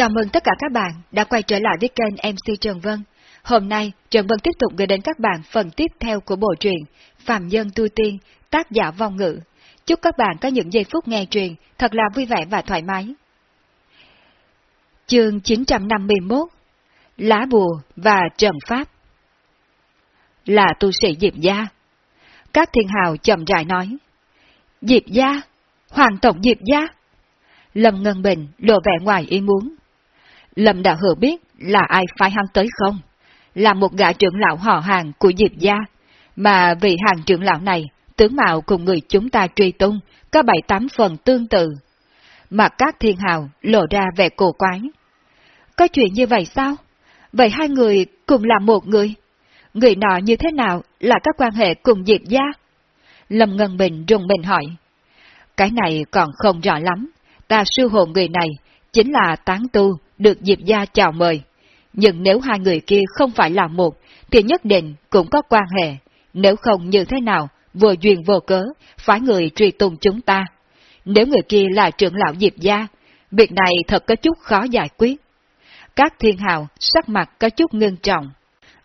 Chào mừng tất cả các bạn đã quay trở lại với kênh MC Trần Vân. Hôm nay, Trần Vân tiếp tục gửi đến các bạn phần tiếp theo của bộ truyện Phạm Nhân Tu Tiên, tác giả vong ngữ. Chúc các bạn có những giây phút nghe truyền thật là vui vẻ và thoải mái. Chương 951 Lá Bùa và Trần Pháp Là tu sĩ Diệp Gia. Các thiên hào chậm rãi nói. Diệp Gia? Hoàng tổng Diệp Gia? Lâm Ngân Bình lộ vẻ ngoài ý muốn. Lâm Đạo Hữu biết là ai phái hắn tới không? Là một gã trưởng lão họ hàng của Diệp Gia, mà vị hàng trưởng lão này, tướng mạo cùng người chúng ta truy tung, có bảy tám phần tương tự. Mặt các thiên hào lộ ra vẻ cổ quái. Có chuyện như vậy sao? Vậy hai người cùng là một người? Người nọ như thế nào là các quan hệ cùng Diệp Gia? Lâm Ngân Bình rùng mình hỏi. Cái này còn không rõ lắm, ta sư hồn người này chính là tán tu được Diệp Gia chào mời. Nhưng nếu hai người kia không phải là một, thì nhất định cũng có quan hệ, nếu không như thế nào, vừa duyên vô cớ, phải người truy tung chúng ta. Nếu người kia là trưởng lão Diệp Gia, việc này thật có chút khó giải quyết. Các thiên hào sắc mặt có chút ngưng trọng.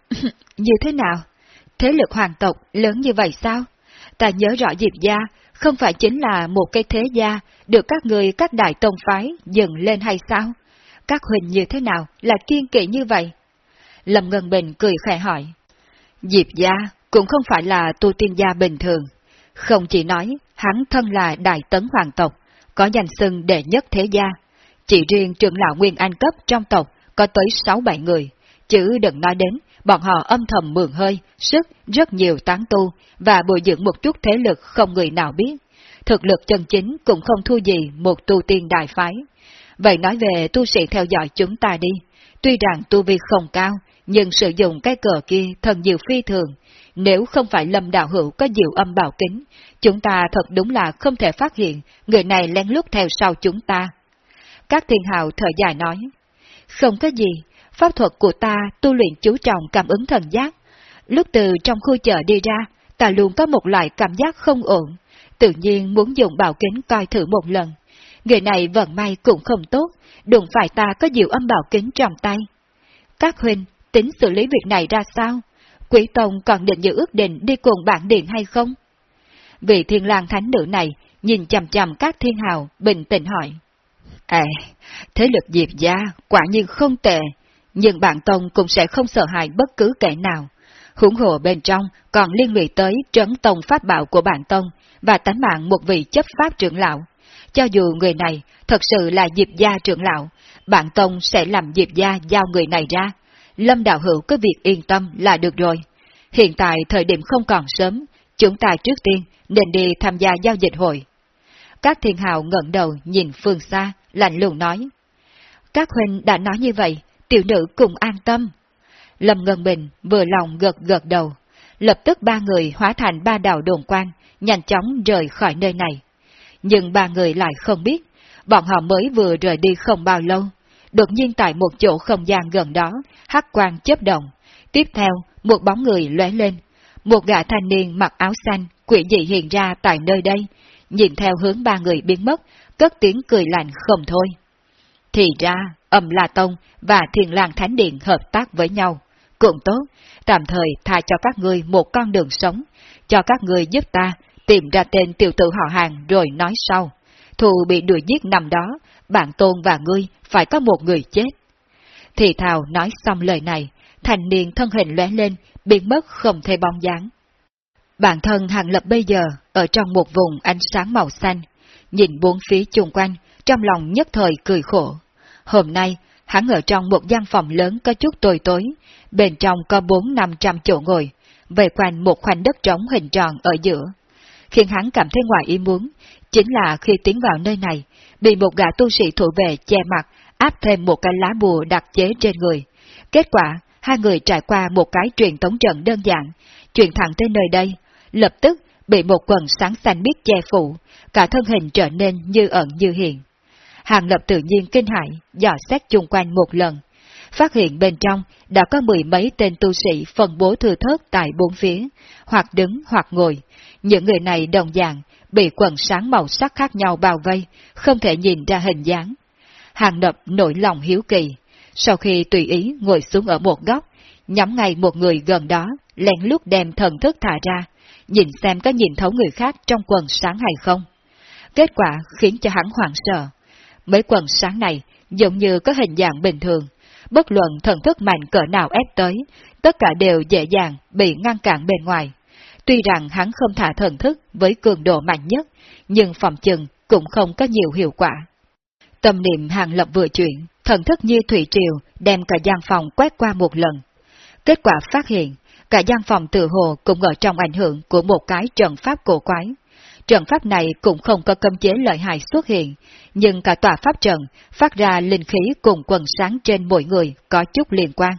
như thế nào? Thế lực hoàng tộc lớn như vậy sao? Ta nhớ rõ Diệp Gia không phải chính là một cái thế gia được các người các đại tông phái dựng lên hay sao? Các huynh như thế nào là kiên kỵ như vậy? Lâm Ngân Bình cười khẽ hỏi. Diệp gia cũng không phải là tu tiên gia bình thường. Không chỉ nói hắn thân là đại tấn hoàng tộc, có danh xưng đệ nhất thế gia. Chỉ riêng trưởng lão Nguyên Anh cấp trong tộc có tới 6-7 người, chứ đừng nói đến bọn họ âm thầm mượn hơi, sức rất nhiều tán tu và bồi dưỡng một chút thế lực không người nào biết. Thực lực chân chính cũng không thua gì một tu tiên đại phái. Vậy nói về tu sĩ theo dõi chúng ta đi. Tuy rằng tu vi không cao, nhưng sử dụng cái cờ kia thần diệu phi thường. Nếu không phải lâm đạo hữu có diệu âm bảo kính, chúng ta thật đúng là không thể phát hiện người này lén lút theo sau chúng ta. Các thiên hào thở dài nói, không có gì, pháp thuật của ta tu luyện chú trọng cảm ứng thần giác. Lúc từ trong khu chợ đi ra, ta luôn có một loại cảm giác không ổn, tự nhiên muốn dùng bảo kính coi thử một lần. Người này vận may cũng không tốt, đụng phải ta có diệu âm bảo kính trong tay. Các huynh tính xử lý việc này ra sao? Quỷ Tông còn định giữ ước định đi cùng bản điện hay không? Vị thiên lang thánh nữ này nhìn chầm chầm các thiên hào, bình tĩnh hỏi. À, thế lực diệp gia quả nhiên không tệ, nhưng bản tông cũng sẽ không sợ hãi bất cứ kẻ nào. Hủng hộ bên trong còn liên lụy tới trấn tông pháp bảo của bản tông và tánh mạng một vị chấp pháp trưởng lão. Cho dù người này thật sự là Diệp gia trưởng lão, bạn tông sẽ làm Diệp gia giao người này ra. Lâm đạo hữu cứ việc yên tâm là được rồi. Hiện tại thời điểm không còn sớm, chúng ta trước tiên nên đi tham gia giao dịch hội. Các thiên hào ngẩng đầu nhìn phương xa, lạnh lùng nói. Các huynh đã nói như vậy, tiểu nữ cùng an tâm. Lâm Ngân Bình vừa lòng gật gật đầu, lập tức ba người hóa thành ba đạo đồn quan, nhanh chóng rời khỏi nơi này. Nhưng ba người lại không biết, bọn họ mới vừa rời đi không bao lâu. Đột nhiên tại một chỗ không gian gần đó, hắc quang chớp động. Tiếp theo, một bóng người lóe lên. Một gã thanh niên mặc áo xanh, quỷ dị hiện ra tại nơi đây, nhìn theo hướng ba người biến mất, cất tiếng cười lạnh không thôi. Thì ra, âm La Tông và Thiền Làng Thánh Điện hợp tác với nhau. Cũng tốt, tạm thời tha cho các ngươi một con đường sống, cho các ngươi giúp ta tìm ra tên tiểu tử họ hàng rồi nói sau. Thù bị đuổi giết nằm đó, bạn tôn và ngươi phải có một người chết. Thì thào nói xong lời này, thành niên thân hình lóe lên, biến mất không thể bóng dáng. Bản thân hàng lập bây giờ ở trong một vùng ánh sáng màu xanh, nhìn bốn phía chung quanh, trong lòng nhất thời cười khổ. Hôm nay, hắn ở trong một gian phòng lớn có chút tồi tối, bên trong có bốn năm trăm chỗ ngồi, về quanh một khoảnh đất trống hình tròn ở giữa. Khiến hắn cảm thấy ngoài ý muốn, chính là khi tiến vào nơi này, bị một gã tu sĩ thủ vệ che mặt, áp thêm một cái lá bùa đặc chế trên người. Kết quả, hai người trải qua một cái truyền tống trận đơn giản, truyền thẳng tới nơi đây, lập tức bị một quần sáng xanh biết che phủ, cả thân hình trở nên như ẩn như hiện. Hàng lập tự nhiên kinh hãi, dò xét chung quanh một lần, phát hiện bên trong đã có mười mấy tên tu sĩ phân bố thừa thớt tại bốn phía, hoặc đứng hoặc ngồi. Những người này đồng dạng, bị quần sáng màu sắc khác nhau bao vây, không thể nhìn ra hình dáng. Hàng Lập nổi lòng hiếu kỳ, sau khi tùy ý ngồi xuống ở một góc, nhắm ngay một người gần đó, lén lút đem thần thức thả ra, nhìn xem có nhìn thấu người khác trong quần sáng hay không. Kết quả khiến cho hắn hoảng sợ. Mấy quần sáng này giống như có hình dạng bình thường, bất luận thần thức mạnh cỡ nào ép tới, tất cả đều dễ dàng bị ngăn cản bên ngoài. Tuy rằng hắn không thả thần thức với cường độ mạnh nhất, nhưng phòng chừng cũng không có nhiều hiệu quả. Tâm niệm hàng lập vừa chuyển, thần thức như thủy triều đem cả gian phòng quét qua một lần. Kết quả phát hiện, cả gian phòng tự hồ cũng ở trong ảnh hưởng của một cái trận pháp cổ quái. Trận pháp này cũng không có cấm chế lợi hại xuất hiện, nhưng cả tòa pháp trận phát ra linh khí cùng quần sáng trên mỗi người có chút liên quan.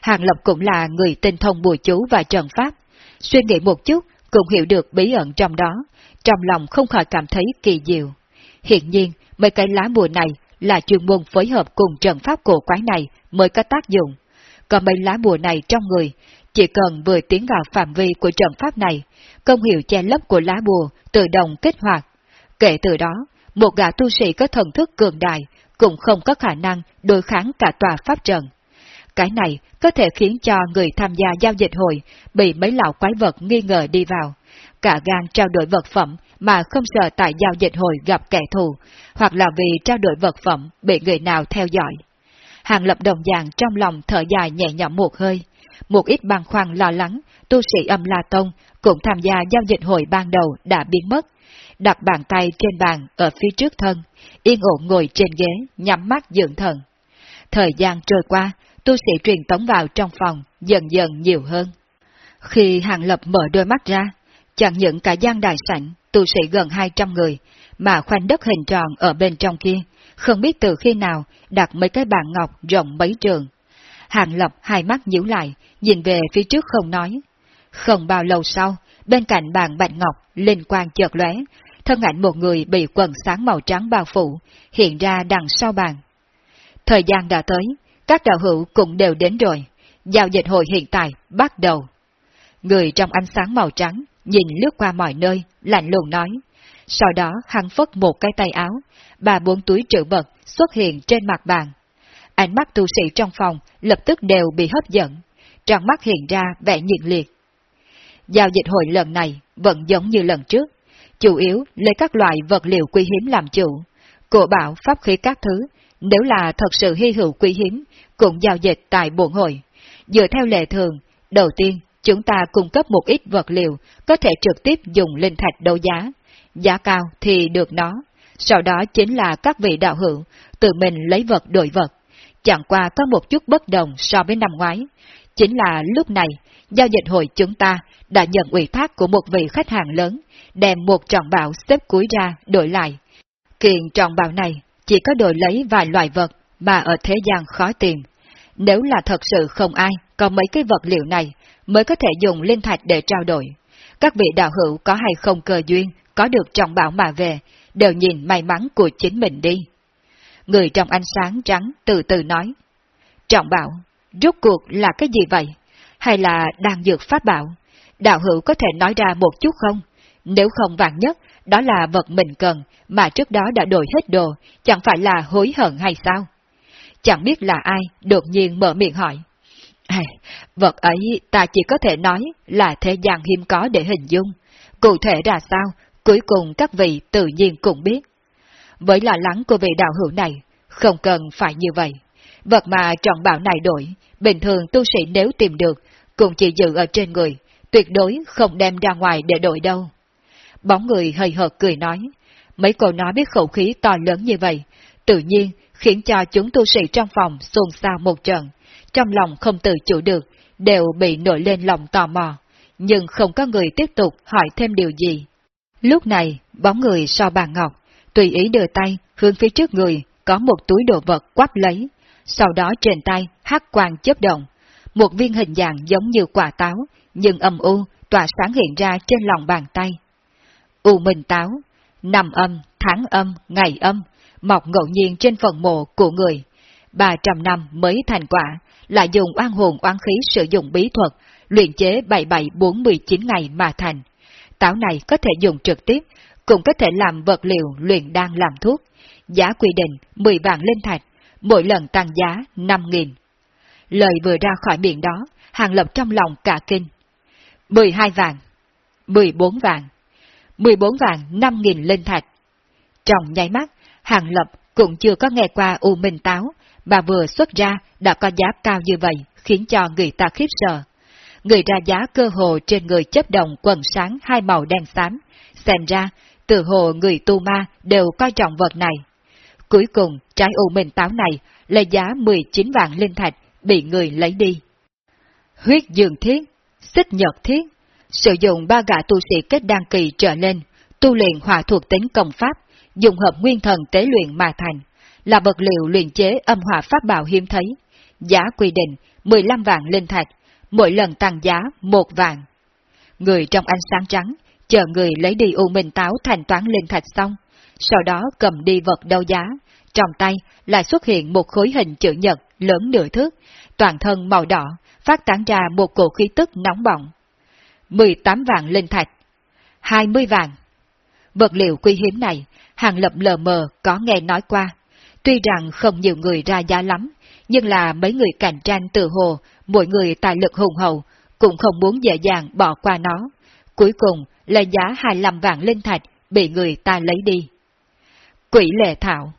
Hàng Lập cũng là người tinh thông bùa chú và trận pháp, suy nghĩ một chút cũng hiểu được bí ẩn trong đó, trong lòng không khỏi cảm thấy kỳ diệu. Hiện nhiên, mấy cái lá bùa này là chuyên môn phối hợp cùng trận pháp cổ quái này mới có tác dụng. Còn mấy lá bùa này trong người, chỉ cần vừa tiến vào phạm vi của trận pháp này, công hiệu che lấp của lá bùa tự động kích hoạt. Kể từ đó, một gã tu sĩ có thần thức cường đại cũng không có khả năng đối kháng cả tòa pháp trận. Cái này có thể khiến cho người tham gia giao dịch hội bị mấy lão quái vật nghi ngờ đi vào, cả gan trao đổi vật phẩm mà không sợ tại giao dịch hội gặp kẻ thù, hoặc là vì trao đổi vật phẩm bị người nào theo dõi. Hàng lập đồng dạng trong lòng thở dài nhẹ nhõm một hơi, một ít băng khoăn lo lắng, tu sĩ âm La Tông cũng tham gia giao dịch hội ban đầu đã biến mất, đặt bàn tay trên bàn ở phía trước thân, yên ổn ngồi trên ghế, nhắm mắt dưỡng thần. Thời gian trôi qua, tu sĩ truyền tống vào trong phòng dần dần nhiều hơn. Khi Hàng Lập mở đôi mắt ra, chẳng những cả gian đại sảnh, tu sĩ gần 200 người, mà khoanh đất hình tròn ở bên trong kia, không biết từ khi nào đặt mấy cái bàn ngọc rộng mấy trường. Hàng Lập hai mắt nhíu lại, nhìn về phía trước không nói. Không bao lâu sau, bên cạnh bàn bạch ngọc, linh quang chợt lóe, thân ảnh một người bị quần sáng màu trắng bao phủ, hiện ra đằng sau bàn. Thời gian đã tới, các đạo hữu cũng đều đến rồi. Giao dịch hội hiện tại bắt đầu. Người trong ánh sáng màu trắng nhìn lướt qua mọi nơi, lạnh lùng nói. Sau đó hắn phất một cái tay áo, ba bốn túi trữ vật xuất hiện trên mặt bàn. Ánh mắt tu sĩ trong phòng lập tức đều bị hấp dẫn, trong mắt hiện ra vẻ nhiệt liệt. Giao dịch hội lần này vẫn giống như lần trước, chủ yếu lấy các loại vật liệu quý hiếm làm chủ, cổ bảo pháp khí các thứ, nếu là thật sự hy hữu quý hiếm, cũng giao dịch tại buồn hội. Dựa theo lệ thường, đầu tiên chúng ta cung cấp một ít vật liệu có thể trực tiếp dùng linh thạch đấu giá, giá cao thì được nó, sau đó chính là các vị đạo hữu tự mình lấy vật đổi vật. Chẳng qua có một chút bất đồng so với năm ngoái, chính là lúc này, giao dịch hội chúng ta đã nhận ủy thác của một vị khách hàng lớn, đem một tròn bảo xếp cuối ra đổi lại. Kiện tròn bảo này chỉ có đổi lấy vài loại vật mà ở thế gian khó tìm. Nếu là thật sự không ai có mấy cái vật liệu này mới có thể dùng linh thạch để trao đổi. Các vị đạo hữu có hay không cơ duyên có được trọng bảo mà về, đều nhìn may mắn của chính mình đi. Người trong ánh sáng trắng từ từ nói. Trọng bảo, rốt cuộc là cái gì vậy? Hay là đang dược pháp bảo? Đạo hữu có thể nói ra một chút không? Nếu không vạn nhất, đó là vật mình cần, mà trước đó đã đổi hết đồ, chẳng phải là hối hận hay sao? Chẳng biết là ai, đột nhiên mở miệng hỏi. À, vật ấy ta chỉ có thể nói là thế gian hiếm có để hình dung. Cụ thể ra sao, cuối cùng các vị tự nhiên cũng biết. Với lo lắng của vị đạo hữu này, không cần phải như vậy. Vật mà trọng bảo này đổi, bình thường tu sĩ nếu tìm được, cũng chỉ giữ ở trên người, tuyệt đối không đem ra ngoài để đổi đâu. Bóng người hơi hợt cười nói, mấy câu nói biết khẩu khí to lớn như vậy, tự nhiên khiến cho chúng tu sĩ trong phòng xôn xao một trận, trong lòng không tự chủ được, đều bị nổi lên lòng tò mò, nhưng không có người tiếp tục hỏi thêm điều gì. Lúc này, bóng người so bàn ngọc, tùy ý đưa tay hướng phía trước người, có một túi đồ vật quắp lấy, sau đó trên tay hắc quang chớp động, một viên hình dạng giống như quả táo, nhưng âm u, tỏa sáng hiện ra trên lòng bàn tay. U Minh Táo, năm âm, tháng âm, ngày âm, mọc ngẫu nhiên trên phần mộ của người. 300 năm mới thành quả, lại dùng oan hồn oan khí sử dụng bí thuật, luyện chế 7749 ngày mà thành. Táo này có thể dùng trực tiếp, cũng có thể làm vật liệu luyện đan làm thuốc, giá quy định 10 vạn linh thạch, mỗi lần tăng giá 5.000. Lời vừa ra khỏi miệng đó, Hàng Lập trong lòng cả kinh. 12 vạn, 14 vạn, 14 vạn 5.000 linh thạch. Trong nháy mắt, Hàng Lập cũng chưa có nghe qua U Minh Táo, mà vừa xuất ra đã có giá cao như vậy, khiến cho người ta khiếp sợ. Người ra giá cơ hồ trên người chấp đồng quần sáng hai màu đen xám, xem ra, từ hồ người tu ma đều coi trọng vật này. Cuối cùng, trái U Minh Táo này lấy giá 19 vạn linh thạch bị người lấy đi. Huyết dương thiết, xích nhật thiết, sử dụng ba gã tu sĩ kết đăng kỳ trở lên, tu luyện hỏa thuộc tính công pháp, dùng hợp nguyên thần tế luyện mà thành, là vật liệu luyện chế âm hỏa pháp bảo hiếm thấy. Giá quy định 15 vạn linh thạch, mỗi lần tăng giá một vạn. Người trong ánh sáng trắng, chờ người lấy đi U Minh Táo thanh toán linh thạch xong, sau đó cầm đi vật đấu giá, trong tay lại xuất hiện một khối hình chữ nhật lớn nửa thước, toàn thân màu đỏ, phát tán ra một cổ khí tức nóng bỏng. 18 vạn linh thạch, 20 vạn. Vật liệu quý hiếm này, hàng lập lờ mờ có nghe nói qua. Tuy rằng không nhiều người ra giá lắm, nhưng là mấy người cạnh tranh tự hồ, mỗi người tài lực hùng hậu, cũng không muốn dễ dàng bỏ qua nó. Cuối cùng là giá 25 vạn linh thạch bị người ta lấy đi. Quỷ lệ thảo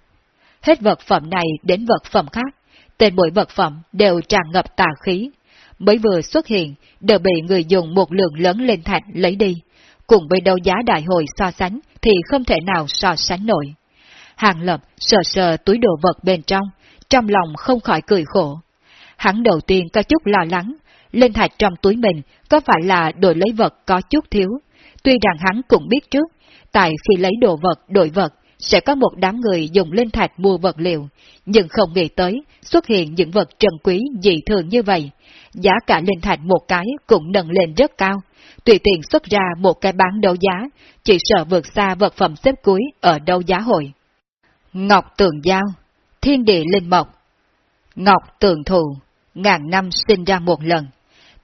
Hết vật phẩm này đến vật phẩm khác, tên mỗi vật phẩm đều tràn ngập tà khí. Mới vừa xuất hiện, đều bị người dùng một lượng lớn lên thạch lấy đi. Cùng với đấu giá đại hội so sánh thì không thể nào so sánh nổi. Hàng Lập sờ sờ túi đồ vật bên trong, trong lòng không khỏi cười khổ. Hắn đầu tiên có chút lo lắng, lên thạch trong túi mình có phải là đổi lấy vật có chút thiếu. Tuy rằng hắn cũng biết trước, tại khi lấy đồ vật đổi vật, sẽ có một đám người dùng linh thạch mua vật liệu, nhưng không nghĩ tới xuất hiện những vật trân quý dị thường như vậy. Giá cả linh thạch một cái cũng nâng lên rất cao, tùy tiện xuất ra một cái bán đấu giá, chỉ sợ vượt xa vật phẩm xếp cuối ở đấu giá hội. Ngọc Tường Giao, Thiên Địa Linh Mộc Ngọc Tường Thù, ngàn năm sinh ra một lần.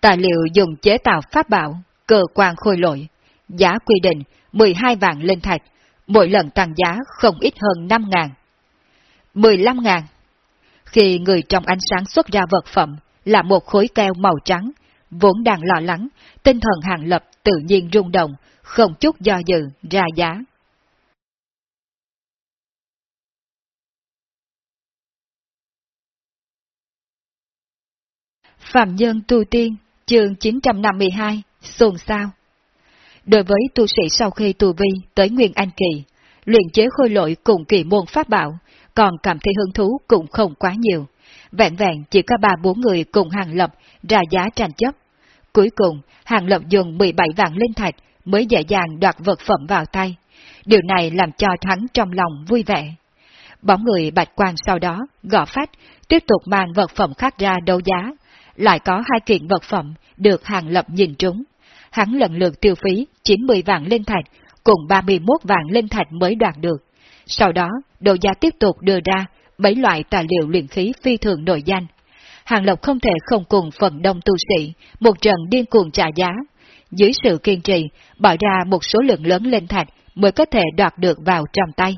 Tài liệu dùng chế tạo pháp bảo, cơ quan khôi lỗi, giá quy định 12 vạn linh thạch, mỗi lần tăng giá không ít hơn 5 ngàn. 15 ngàn. Khi người trong ánh sáng xuất ra vật phẩm là một khối keo màu trắng, vốn đang lo lắng, tinh thần hàng lập tự nhiên rung động, không chút do dự ra giá. Phạm Nhân Tu Tiên, chương 952, Xôn Sao Đối với tu sĩ sau khi tu vi tới Nguyên Anh Kỳ, luyện chế khôi lỗi cùng kỳ môn pháp bảo, còn cảm thấy hứng thú cũng không quá nhiều. Vẹn vẹn chỉ có ba bốn người cùng hàng lập ra giá tranh chấp. Cuối cùng, hàng lập dùng 17 vạn linh thạch mới dễ dàng đoạt vật phẩm vào tay. Điều này làm cho hắn trong lòng vui vẻ. Bóng người bạch quan sau đó, gõ phách, tiếp tục mang vật phẩm khác ra đấu giá. Lại có hai kiện vật phẩm được hàng lập nhìn trúng. Hắn lần lượt tiêu phí 90 vạn linh thạch cùng 31 vạn linh thạch mới đoạt được. Sau đó, đầu giá tiếp tục đưa ra bảy loại tài liệu luyện khí phi thường nổi danh. Hàng Lộc không thể không cùng phần đông tu sĩ, một trận điên cuồng trả giá. Dưới sự kiên trì, bỏ ra một số lượng lớn linh thạch mới có thể đoạt được vào trong tay.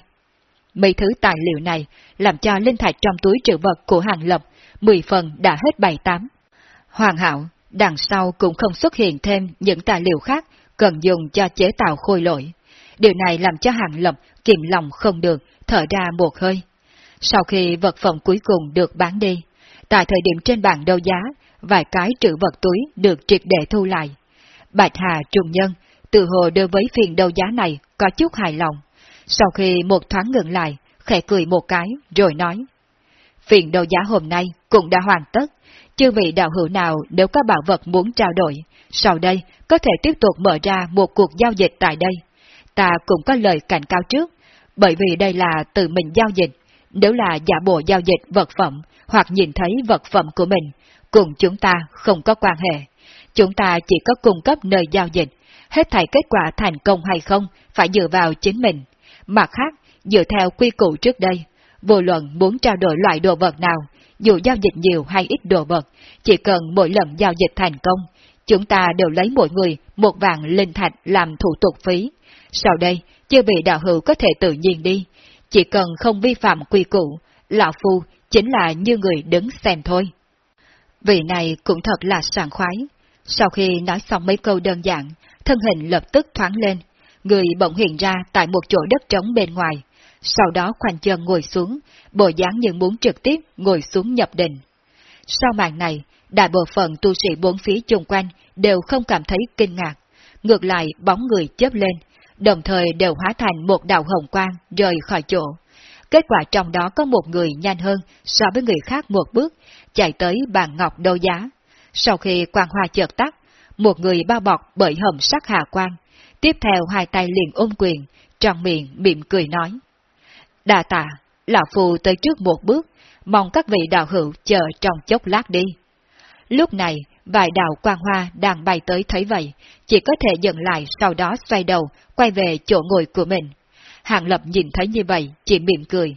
Mấy thứ tài liệu này làm cho linh thạch trong túi trữ vật của Hàng Lộc 10 phần đã hết bảy tám. Hoàn hảo, đằng sau cũng không xuất hiện thêm những tài liệu khác cần dùng cho chế tạo khôi lỗi. Điều này làm cho Hàng Lập kiềm lòng không được, thở ra một hơi. Sau khi vật phẩm cuối cùng được bán đi, tại thời điểm trên bảng đấu giá, vài cái trữ vật túi được triệt để thu lại. Bạch Hà trùng nhân, từ hồ đối với phiền đấu giá này có chút hài lòng. Sau khi một thoáng ngừng lại, khẽ cười một cái, rồi nói. Phiền đấu giá hôm nay cũng đã hoàn tất, chư vị đạo hữu nào nếu có bảo vật muốn trao đổi, sau đây có thể tiếp tục mở ra một cuộc giao dịch tại đây. Ta cũng có lời cảnh cáo trước, bởi vì đây là tự mình giao dịch, nếu là giả bộ giao dịch vật phẩm hoặc nhìn thấy vật phẩm của mình, cùng chúng ta không có quan hệ. Chúng ta chỉ có cung cấp nơi giao dịch, hết thảy kết quả thành công hay không phải dựa vào chính mình. Mặt khác, dựa theo quy củ trước đây, vô luận muốn trao đổi loại đồ vật nào, dù giao dịch nhiều hay ít đồ vật, chỉ cần mỗi lần giao dịch thành công, chúng ta đều lấy mỗi người một vạn linh thạch làm thủ tục phí. Sau đây, chưa vị đạo hữu có thể tự nhiên đi, chỉ cần không vi phạm quy củ, Lão Phu chính là như người đứng xem thôi. Vị này cũng thật là sảng khoái. Sau khi nói xong mấy câu đơn giản, thân hình lập tức thoáng lên, người bỗng hiện ra tại một chỗ đất trống bên ngoài, sau đó khoanh chân ngồi xuống, bộ dáng như muốn trực tiếp ngồi xuống nhập định. Sau màn này, đại bộ phận tu sĩ bốn phía chung quanh đều không cảm thấy kinh ngạc, ngược lại bóng người chớp lên, đồng thời đều hóa thành một đạo hồng quang rời khỏi chỗ. Kết quả trong đó có một người nhanh hơn so với người khác một bước, chạy tới bàn ngọc đô giá. Sau khi quang hoa chợt tắt, một người bao bọc bởi hầm sắc hà quang, tiếp theo hai tay liền ôm quyền, tròn miệng mỉm cười nói. Đà tạ, lão phù tới trước một bước, mong các vị đạo hữu chờ trong chốc lát đi. Lúc này, vài đạo quang hoa đang bay tới thấy vậy, chỉ có thể dừng lại sau đó xoay đầu, quay về chỗ ngồi của mình. Hàng Lập nhìn thấy như vậy, chỉ mỉm cười.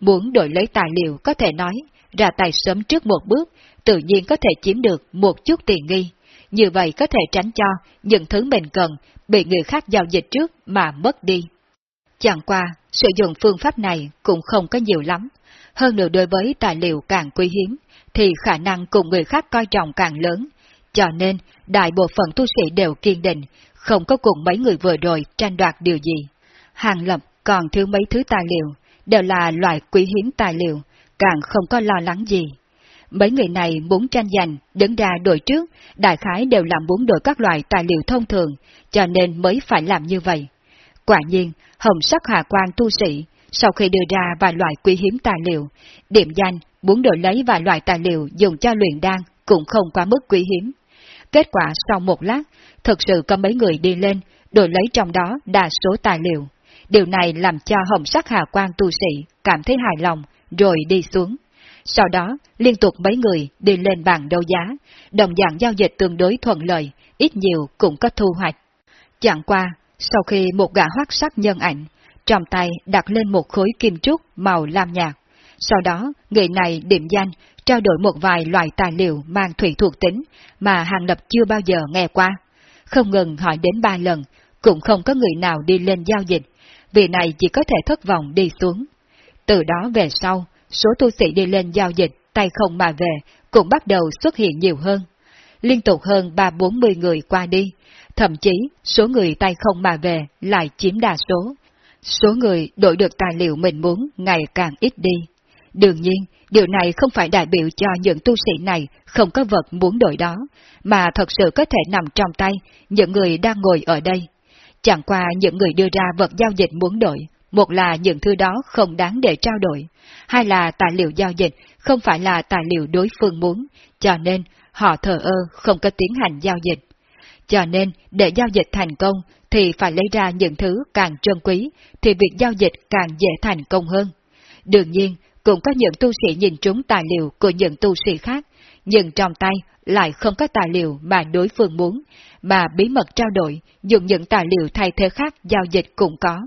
Muốn đổi lấy tài liệu có thể nói, ra tay sớm trước một bước, tự nhiên có thể chiếm được một chút tiền nghi. Như vậy có thể tránh cho những thứ mình cần bị người khác giao dịch trước mà mất đi. Chẳng qua, sử dụng phương pháp này cũng không có nhiều lắm. Hơn nữa đối với tài liệu càng quý hiếm, thì khả năng cùng người khác coi trọng càng lớn. Cho nên, đại bộ phận tu sĩ đều kiên định, không có cùng mấy người vừa rồi tranh đoạt điều gì. Hàng lập còn thiếu mấy thứ tài liệu, đều là loại quý hiếm tài liệu, càng không có lo lắng gì. Mấy người này muốn tranh giành, đứng ra đổi trước, đại khái đều làm muốn đổi các loại tài liệu thông thường, cho nên mới phải làm như vậy. Quả nhiên, hồng sắc hà quan tu sĩ, sau khi đưa ra vài loại quý hiếm tài liệu, điểm danh muốn đổi lấy vài loại tài liệu dùng cho luyện đan cũng không quá mức quý hiếm. Kết quả sau một lát, thực sự có mấy người đi lên, đổi lấy trong đó đa số tài liệu. Điều này làm cho hồng sắc hà quan tu sĩ cảm thấy hài lòng, rồi đi xuống. Sau đó, liên tục mấy người đi lên bàn đấu giá, đồng dạng giao dịch tương đối thuận lợi, ít nhiều cũng có thu hoạch. Chẳng qua, sau khi một gã hoác sắc nhân ảnh, trong tay đặt lên một khối kim trúc màu lam nhạt. Sau đó, người này điểm danh, trao đổi một vài loại tài liệu mang thủy thuộc tính mà Hàng Lập chưa bao giờ nghe qua. Không ngừng hỏi đến ba lần, cũng không có người nào đi lên giao dịch, vì này chỉ có thể thất vọng đi xuống. Từ đó về sau, số tu sĩ đi lên giao dịch, tay không mà về, cũng bắt đầu xuất hiện nhiều hơn. Liên tục hơn ba bốn mươi người qua đi, thậm chí số người tay không mà về lại chiếm đa số. Số người đổi được tài liệu mình muốn ngày càng ít đi. Đương nhiên, điều này không phải đại biểu cho những tu sĩ này không có vật muốn đổi đó, mà thật sự có thể nằm trong tay những người đang ngồi ở đây. Chẳng qua những người đưa ra vật giao dịch muốn đổi, một là những thứ đó không đáng để trao đổi, hai là tài liệu giao dịch không phải là tài liệu đối phương muốn, cho nên họ thờ ơ không có tiến hành giao dịch. Cho nên, để giao dịch thành công, thì phải lấy ra những thứ càng trân quý, thì việc giao dịch càng dễ thành công hơn. Đương nhiên, cũng có những tu sĩ nhìn trúng tài liệu của những tu sĩ khác, nhưng trong tay lại không có tài liệu mà đối phương muốn, mà bí mật trao đổi, dùng những tài liệu thay thế khác giao dịch cũng có.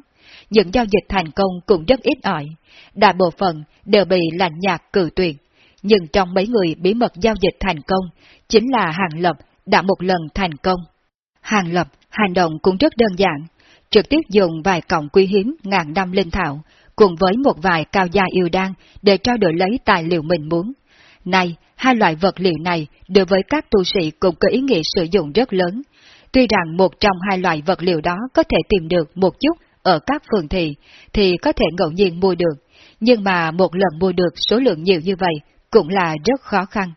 Những giao dịch thành công cũng rất ít ỏi, đại bộ phận đều bị lạnh nhạt cử tuyệt. Nhưng trong mấy người bí mật giao dịch thành công, chính là Hàng Lập đã một lần thành công. Hàng Lập hành động cũng rất đơn giản, trực tiếp dùng vài cọng quý hiếm ngàn năm linh thảo, cùng với một vài cao gia yêu đan để trao đổi lấy tài liệu mình muốn. Này, hai loại vật liệu này đối với các tu sĩ cũng có ý nghĩa sử dụng rất lớn. Tuy rằng một trong hai loại vật liệu đó có thể tìm được một chút ở các phường thị, thì có thể ngẫu nhiên mua được, nhưng mà một lần mua được số lượng nhiều như vậy cũng là rất khó khăn.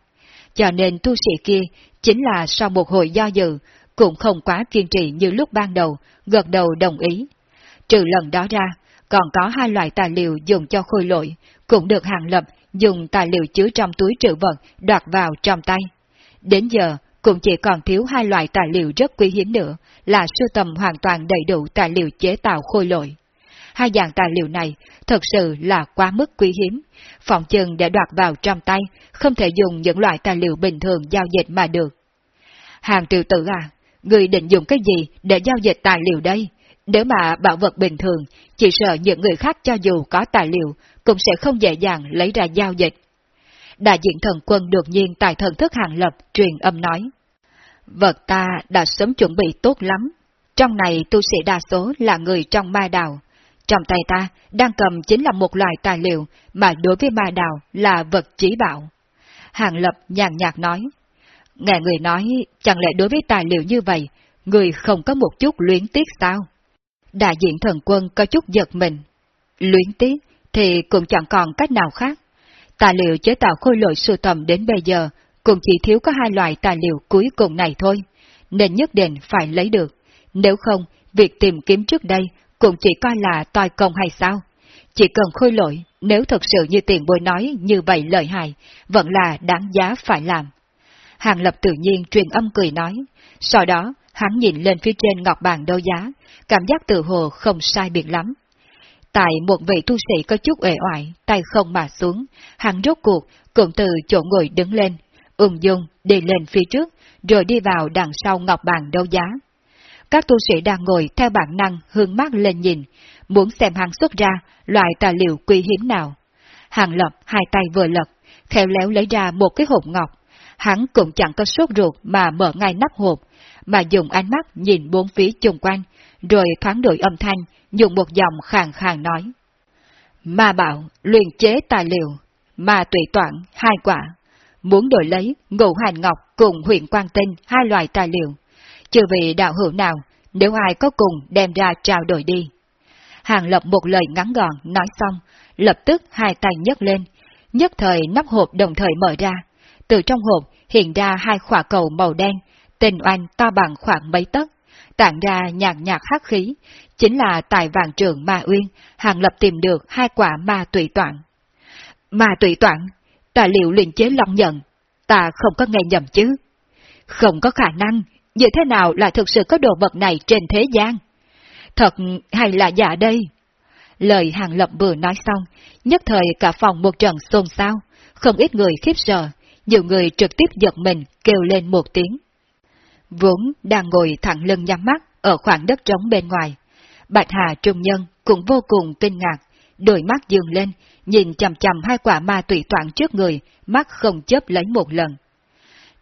Cho nên tu sĩ kia chính là sau một hồi do dự, cũng không quá kiên trì như lúc ban đầu, gật đầu đồng ý. Trừ lần đó ra, còn có hai loại tài liệu dùng cho khôi lội cũng được hàng lập dùng tài liệu chứa trong túi trữ vật đoạt vào trong tay. Đến giờ, cũng chỉ còn thiếu hai loại tài liệu rất quý hiếm nữa, là sưu tầm hoàn toàn đầy đủ tài liệu chế tạo khôi lội Hai dạng tài liệu này thật sự là quá mức quý hiếm, phòng chừng để đoạt vào trong tay, không thể dùng những loại tài liệu bình thường giao dịch mà được. Hàng triệu tử à, người định dùng cái gì để giao dịch tài liệu đây? Nếu mà bảo vật bình thường, chỉ sợ những người khác cho dù có tài liệu, cũng sẽ không dễ dàng lấy ra giao dịch. Đại diện thần quân đột nhiên tại thần thức hàng lập truyền âm nói. Vật ta đã sớm chuẩn bị tốt lắm. Trong này tu sĩ đa số là người trong ma đào, trong tay ta đang cầm chính là một loại tài liệu mà đối với ma đạo là vật chỉ bảo. Hàng Lập nhàn nhạt nói, nghe người nói chẳng lẽ đối với tài liệu như vậy, người không có một chút luyến tiếc sao? Đại diện thần quân có chút giật mình. Luyến tiếc thì cũng chẳng còn cách nào khác. Tài liệu chế tạo khôi lội sưu tầm đến bây giờ cũng chỉ thiếu có hai loại tài liệu cuối cùng này thôi, nên nhất định phải lấy được. Nếu không, việc tìm kiếm trước đây cũng chỉ coi là toi công hay sao? Chỉ cần khôi lỗi, nếu thật sự như tiền bối nói như vậy lợi hại, vẫn là đáng giá phải làm. Hàng Lập tự nhiên truyền âm cười nói, sau đó hắn nhìn lên phía trên ngọc bàn đấu giá, cảm giác tự hồ không sai biệt lắm. Tại một vị tu sĩ có chút uể oải, tay không mà xuống, hắn rốt cuộc cũng từ chỗ ngồi đứng lên, ung dung đi lên phía trước, rồi đi vào đằng sau ngọc bàn đấu giá. Các tu sĩ đang ngồi theo bản năng hướng mắt lên nhìn, muốn xem hắn xuất ra loại tài liệu quý hiếm nào. Hàng lập hai tay vừa lật, khéo léo lấy ra một cái hộp ngọc. Hắn cũng chẳng có sốt ruột mà mở ngay nắp hộp, mà dùng ánh mắt nhìn bốn phía chung quanh, rồi thoáng đổi âm thanh, dùng một giọng khàn khàn nói. Ma bảo, luyện chế tài liệu, ma tùy toản, hai quả, muốn đổi lấy ngũ hành ngọc cùng huyện quan tinh hai loại tài liệu. Chưa vì đạo hữu nào, nếu ai có cùng đem ra trao đổi đi. Hàng Lập một lời ngắn gọn nói xong, lập tức hai tay nhấc lên, nhất thời nắp hộp đồng thời mở ra. Từ trong hộp hiện ra hai khỏa cầu màu đen, tình oanh to bằng khoảng mấy tấc, tản ra nhàn nhạt hắc khí, chính là tài vàng trường Ma Uyên, Hàng Lập tìm được hai quả ma tùy toạn. Ma tùy toạn, tài liệu luyện chế long nhận, ta không có nghe nhầm chứ. Không có khả năng, như thế nào là thực sự có đồ vật này trên thế gian? Thật hay là giả đây? Lời Hàng Lập vừa nói xong, nhất thời cả phòng một trận xôn xao, không ít người khiếp sợ, nhiều người trực tiếp giật mình kêu lên một tiếng. Vốn đang ngồi thẳng lưng nhắm mắt ở khoảng đất trống bên ngoài. Bạch Hà Trung Nhân cũng vô cùng kinh ngạc, đôi mắt dường lên, nhìn chầm chầm hai quả ma tùy toạn trước người, mắt không chớp lấy một lần.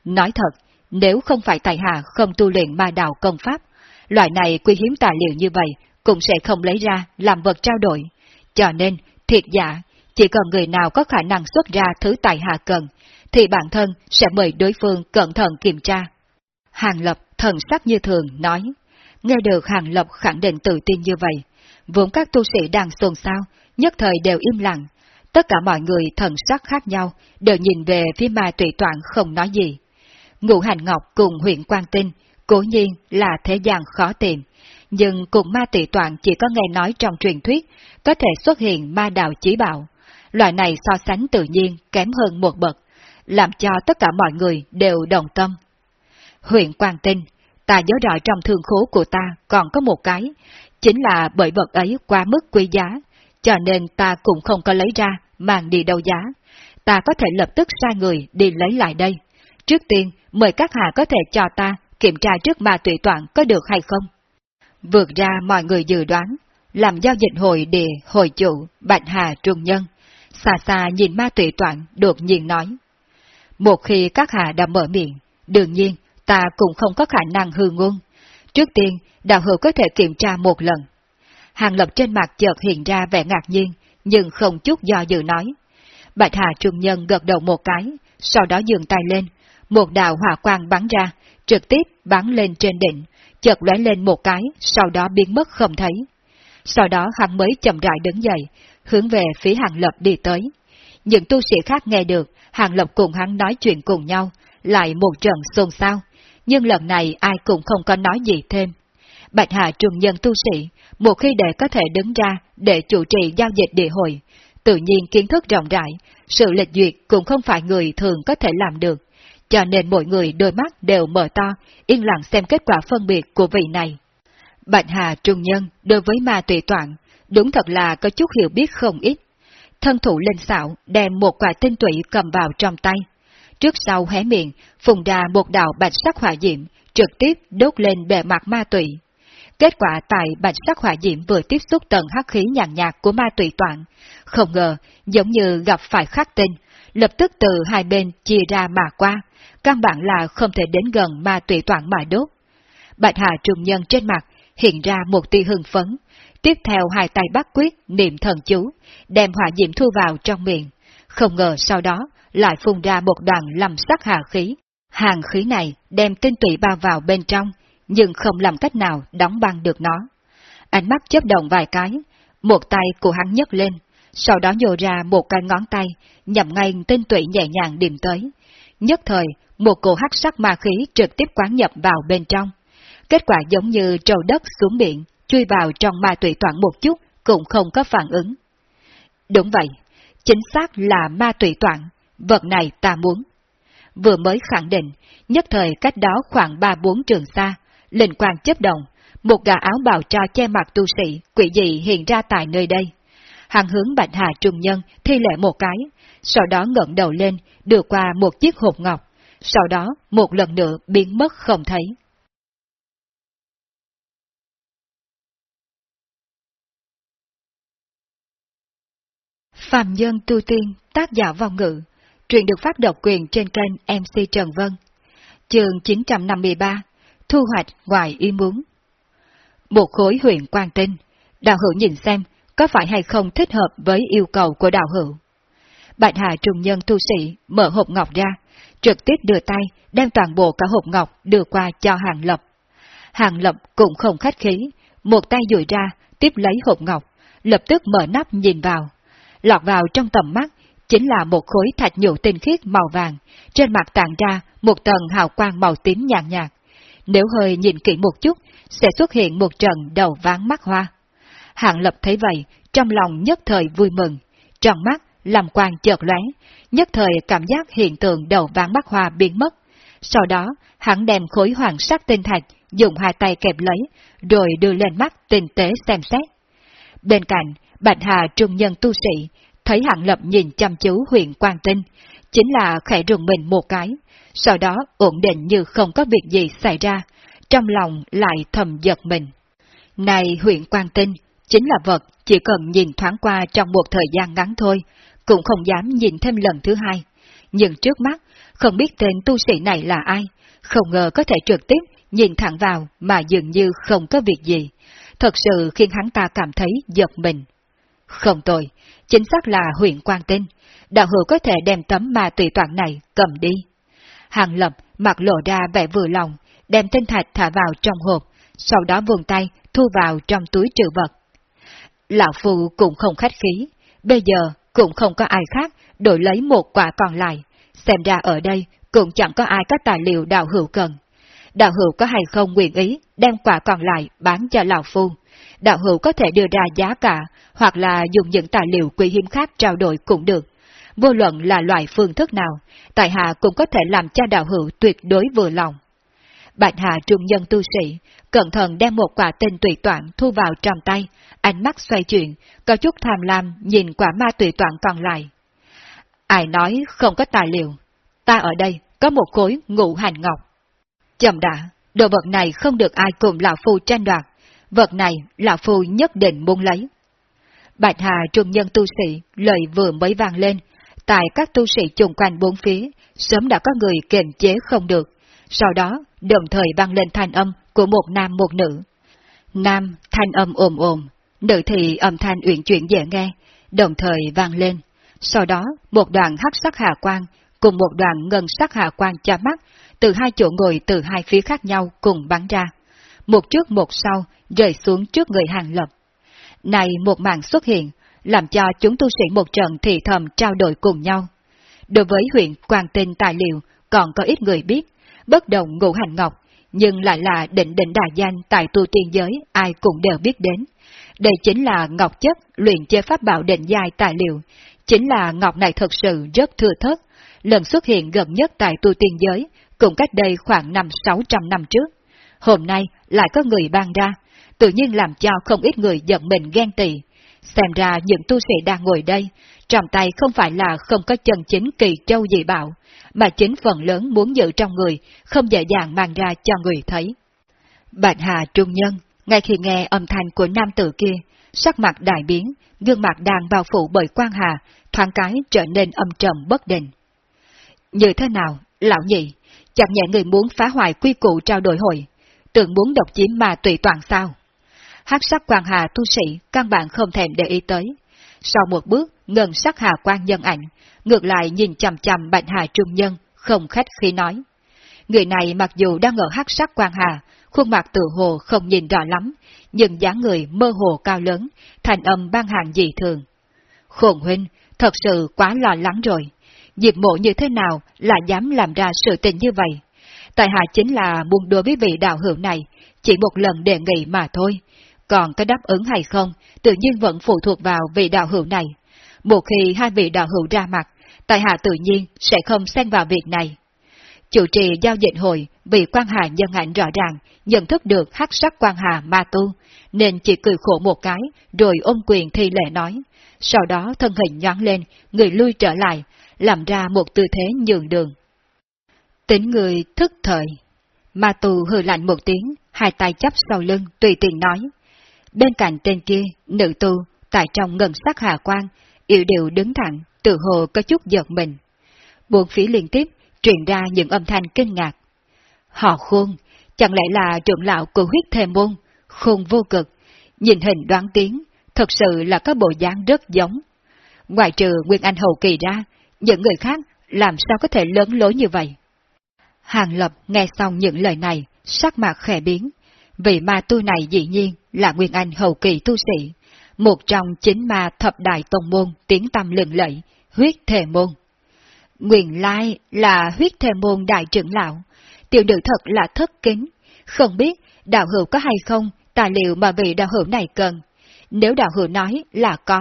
Nói thật, nếu không phải Tài Hà không tu luyện ma đạo công pháp, loại này quý hiếm tài liệu như vậy cũng sẽ không lấy ra làm vật trao đổi. Cho nên, thiệt giả, chỉ cần người nào có khả năng xuất ra thứ Tài Hà cần, thì bản thân sẽ mời đối phương cẩn thận kiểm tra. Hàng Lập thần sắc như thường nói, nghe được Hàng Lập khẳng định tự tin như vậy, vốn các tu sĩ đang xôn xao, nhất thời đều im lặng, tất cả mọi người thần sắc khác nhau, đều nhìn về phía ma tùy toạn không nói gì. Ngũ Hành Ngọc cùng huyện Quang Tinh, cố nhiên là thế gian khó tìm, nhưng cùng ma tùy toạn chỉ có nghe nói trong truyền thuyết, có thể xuất hiện ma đạo chí bảo. Loại này so sánh tự nhiên kém hơn một bậc, làm cho tất cả mọi người đều đồng tâm. Huyện Quang Tinh, ta nhớ rõ trong thương khố của ta còn có một cái, chính là bởi vật ấy quá mức quý giá, cho nên ta cũng không có lấy ra, mang đi đâu giá. Ta có thể lập tức sai người đi lấy lại đây. Trước tiên, mời các hạ có thể cho ta kiểm tra trước ma tùy toạn có được hay không. Vượt ra mọi người dự đoán, làm giao dịch hội địa hội chủ Bạch Hà Trung Nhân, xa xa nhìn ma tùy toạn đột nhiên nói. Một khi các hạ đã mở miệng, đương nhiên ta cũng không có khả năng hư ngôn. Trước tiên, đạo hữu có thể kiểm tra một lần. Hàng lập trên mặt chợt hiện ra vẻ ngạc nhiên, nhưng không chút do dự nói. Bạch Hà Trung Nhân gật đầu một cái, sau đó dường tay lên, một đạo hỏa quang bắn ra, trực tiếp bắn lên trên đỉnh, chợt lóe lên một cái, sau đó biến mất không thấy. Sau đó hắn mới chậm rãi đứng dậy, hướng về phía Hàng Lập đi tới. Những tu sĩ khác nghe được, Hàng Lập cùng hắn nói chuyện cùng nhau, lại một trận xôn xao, nhưng lần này ai cũng không có nói gì thêm. Bạch Hà trùng nhân tu sĩ, một khi để có thể đứng ra để chủ trì giao dịch địa hội, tự nhiên kiến thức rộng rãi, sự lịch duyệt cũng không phải người thường có thể làm được, cho nên mọi người đôi mắt đều mở to, yên lặng xem kết quả phân biệt của vị này. Bạch Hà Trung Nhân đối với ma tùy toạn, đúng thật là có chút hiểu biết không ít. Thân thủ lên xạo đem một quả tinh tụy cầm vào trong tay. Trước sau hé miệng, phùng ra một đạo bạch sắc hỏa diệm, trực tiếp đốt lên bề mặt ma tụy. Kết quả tại bạch sắc hỏa diệm vừa tiếp xúc tầng hắc khí nhàn nhạt của ma tụy toàn không ngờ giống như gặp phải khắc tinh, lập tức từ hai bên chia ra mà qua, căn bản là không thể đến gần ma tùy toàn mà đốt. Bạch Hà trùng nhân trên mặt hiện ra một tia hưng phấn, tiếp theo hai tay bắt quyết, niệm thần chú, đem hỏa diệm thu vào trong miệng. Không ngờ sau đó lại phun ra một đoàn lâm sắc hà khí. Hàng khí này đem tinh tụy bao vào bên trong, nhưng không làm cách nào đóng băng được nó. Ánh mắt chớp động vài cái, một tay của hắn nhấc lên, sau đó nhô ra một cái ngón tay, nhằm ngay tinh tụy nhẹ nhàng điểm tới. Nhất thời, một cổ hắc sắc ma khí trực tiếp quán nhập vào bên trong. Kết quả giống như trầu đất xuống biển, chui vào trong ma tụy toàn một chút, cũng không có phản ứng. Đúng vậy, chính xác là ma tụy toàn vật này ta muốn. Vừa mới khẳng định, nhất thời cách đó khoảng ba bốn trường xa, linh quang chấp động, một gà áo bào cho che mặt tu sĩ, quỷ dị hiện ra tại nơi đây. Hàng hướng Bạch Hà Trung Nhân thi lệ một cái, sau đó ngẩng đầu lên, đưa qua một chiếc hộp ngọc, sau đó một lần nữa biến mất không thấy. Phạm Nhân Tu Tiên, tác giả vào ngữ, truyện được phát độc quyền trên kênh MC Trần Vân. Trường 953, Thu hoạch ngoài ý muốn. Một khối huyện quan tinh, đạo hữu nhìn xem có phải hay không thích hợp với yêu cầu của đạo hữu. Bạch Hà trùng nhân tu sĩ mở hộp ngọc ra, trực tiếp đưa tay đem toàn bộ cả hộp ngọc đưa qua cho Hàng Lập. Hàng Lập cũng không khách khí, một tay duỗi ra, tiếp lấy hộp ngọc, lập tức mở nắp nhìn vào. Lọt vào trong tầm mắt chính là một khối thạch nhũ tinh khiết màu vàng, trên mặt tàn ra một tầng hào quang màu tím nhàn nhạt, nhạt. Nếu hơi nhìn kỹ một chút, sẽ xuất hiện một trận đầu ván mắt hoa. Hạng lập thấy vậy, trong lòng nhất thời vui mừng, trong mắt làm quang chợt lóe, nhất thời cảm giác hiện tượng đầu ván mắt hoa biến mất. Sau đó, hắn đem khối hoàng sắc tinh thạch, dùng hai tay kẹp lấy, rồi đưa lên mắt tinh tế xem xét. Bên cạnh, Bạch Hà trung nhân tu sĩ, thấy hạng lập nhìn chăm chú huyện Quang Tinh, chính là khẽ rùng mình một cái, sau đó ổn định như không có việc gì xảy ra, trong lòng lại thầm giật mình. Này huyện Quang Tinh, chính là vật chỉ cần nhìn thoáng qua trong một thời gian ngắn thôi, cũng không dám nhìn thêm lần thứ hai. Nhưng trước mắt, không biết tên tu sĩ này là ai, không ngờ có thể trực tiếp nhìn thẳng vào mà dường như không có việc gì. Thật sự khiến hắn ta cảm thấy giật mình. Không tồi, chính xác là huyện Quang Tinh, đạo hữu có thể đem tấm ma tùy toàn này cầm đi. Hàng lập mặt lộ ra vẻ vừa lòng, đem tinh thạch thả vào trong hộp, sau đó vươn tay thu vào trong túi trữ vật. Lão Phu cũng không khách khí, bây giờ cũng không có ai khác đổi lấy một quả còn lại, xem ra ở đây cũng chẳng có ai có tài liệu đạo hữu cần. Đạo hữu có hay không nguyện ý đem quả còn lại bán cho Lão Phu? Đạo hữu có thể đưa ra giá cả, hoặc là dùng những tài liệu quý hiếm khác trao đổi cũng được. Vô luận là loại phương thức nào, tại hạ cũng có thể làm cho đạo hữu tuyệt đối vừa lòng. Bạch Hà trung nhân tu sĩ, cẩn thận đem một quả tinh tùy toạn thu vào trong tay, ánh mắt xoay chuyển, có chút tham lam nhìn quả ma tùy toạn còn lại. Ai nói không có tài liệu, ta ở đây có một khối ngũ hành ngọc. Chậm đã, đồ vật này không được ai cùng lão phu tranh đoạt, vật này là phu nhất định muốn lấy. Bạch Hà trung nhân tu sĩ, lời vừa mới vang lên, tại các tu sĩ chung quanh bốn phía, sớm đã có người kiềm chế không được, sau đó đồng thời vang lên thanh âm của một nam một nữ. Nam, thanh âm ồm ồm, nữ thì âm thanh uyển chuyển dễ nghe, đồng thời vang lên. Sau đó, một đoạn hắc sắc hà quang cùng một đoạn ngân sắc hà quang cho mắt, từ hai chỗ ngồi từ hai phía khác nhau cùng bắn ra. Một trước một sau, rơi xuống trước người hàng lập. Này một màn xuất hiện, làm cho chúng tu sĩ một trận thì thầm trao đổi cùng nhau. Đối với huyện Quang Tinh tài liệu, còn có ít người biết, bất đồng ngũ hành ngọc, nhưng lại là định định đại danh tại tu tiên giới ai cũng đều biết đến. Đây chính là ngọc chất luyện chế pháp bảo định giai tài liệu, chính là ngọc này thật sự rất thừa thất, lần xuất hiện gần nhất tại tu tiên giới, cũng cách đây khoảng năm sáu trăm năm trước. Hôm nay lại có người ban ra, tự nhiên làm cho không ít người giận mình ghen tị. Xem ra những tu sĩ đang ngồi đây, trong tay không phải là không có chân chính kỳ châu dị bảo, mà chính phần lớn muốn giữ trong người, không dễ dàng mang ra cho người thấy. Bạch Hà Trung Nhân, ngay khi nghe âm thanh của nam tử kia, sắc mặt đại biến, gương mặt đang bao phủ bởi quan hà, thoáng cái trở nên âm trầm bất định. Như thế nào, lão nhị, chẳng nhẹ người muốn phá hoại quy củ trao đổi hội, tưởng muốn độc chiếm mà tùy toàn sao? hắc sắc quan hà tu sĩ căn bản không thèm để ý tới. Sau một bước, ngân sắc hà quan nhân ảnh, ngược lại nhìn chằm chằm bạch hà trung nhân, không khách khi nói. Người này mặc dù đang ở hắc sắc quan hà, khuôn mặt tự hồ không nhìn rõ lắm, nhưng dáng người mơ hồ cao lớn, thành âm ban hàng dị thường. Khổng huynh, thật sự quá lo lắng rồi. Diệp mộ như thế nào là dám làm ra sự tình như vậy? Tại hạ chính là muốn đối với vị đạo hữu này, chỉ một lần đề nghị mà thôi. Còn có đáp ứng hay không, tự nhiên vẫn phụ thuộc vào vị đạo hữu này. Một khi hai vị đạo hữu ra mặt, tại hạ tự nhiên sẽ không xen vào việc này. Chủ trì giao dịch hội vì quan hà nhân ảnh rõ ràng, nhận thức được hắc sắc quan hà ma tu, nên chỉ cười khổ một cái, rồi ôm quyền thi lệ nói. Sau đó thân hình nhoáng lên, người lui trở lại, làm ra một tư thế nhường đường. Tính người thức thời. Ma tu hừ lạnh một tiếng, hai tay chắp sau lưng, tùy tiện nói. Bên cạnh tên kia, nữ tu, tại trong ngân sắc hà quan, yểu điệu đứng thẳng, tự hồ có chút giật mình. Buồn phí liên tiếp, truyền ra những âm thanh kinh ngạc. Họ khôn, chẳng lẽ là trưởng lão của huyết thề môn, khôn vô cực, nhìn hình đoán tiếng, thật sự là có bộ dáng rất giống. Ngoài trừ Nguyên Anh Hậu Kỳ ra, những người khác làm sao có thể lớn lối như vậy? Hàng Lập nghe xong những lời này, sắc mặt khẽ biến, vì ma tu này dĩ nhiên là Nguyên Anh Hậu Kỳ tu sĩ, một trong chính ma thập đại tông môn tiếng tâm lượng lẫy, huyết thề môn. Nguyên lai là huyết thề môn đại trưởng lão, tiểu nữ thật là thất kính, không biết đạo hữu có hay không tài liệu mà vị đạo hữu này cần. Nếu đạo hữu nói là có,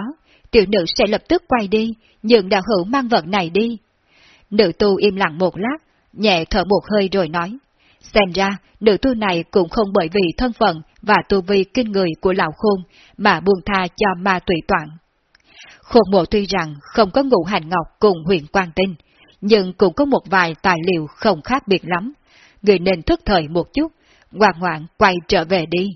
tiểu nữ sẽ lập tức quay đi, nhưng đạo hữu mang vật này đi. Nữ tu im lặng một lát, nhẹ thở một hơi rồi nói. Xem ra, nữ tu này cũng không bởi vì thân phận và tu vi kinh người của lão khôn mà buông tha cho ma tùy toạn. Khôn mộ tuy rằng không có ngũ hành ngọc cùng huyện quan tinh, nhưng cũng có một vài tài liệu không khác biệt lắm. Người nên thức thời một chút, ngoan ngoãn quay trở về đi.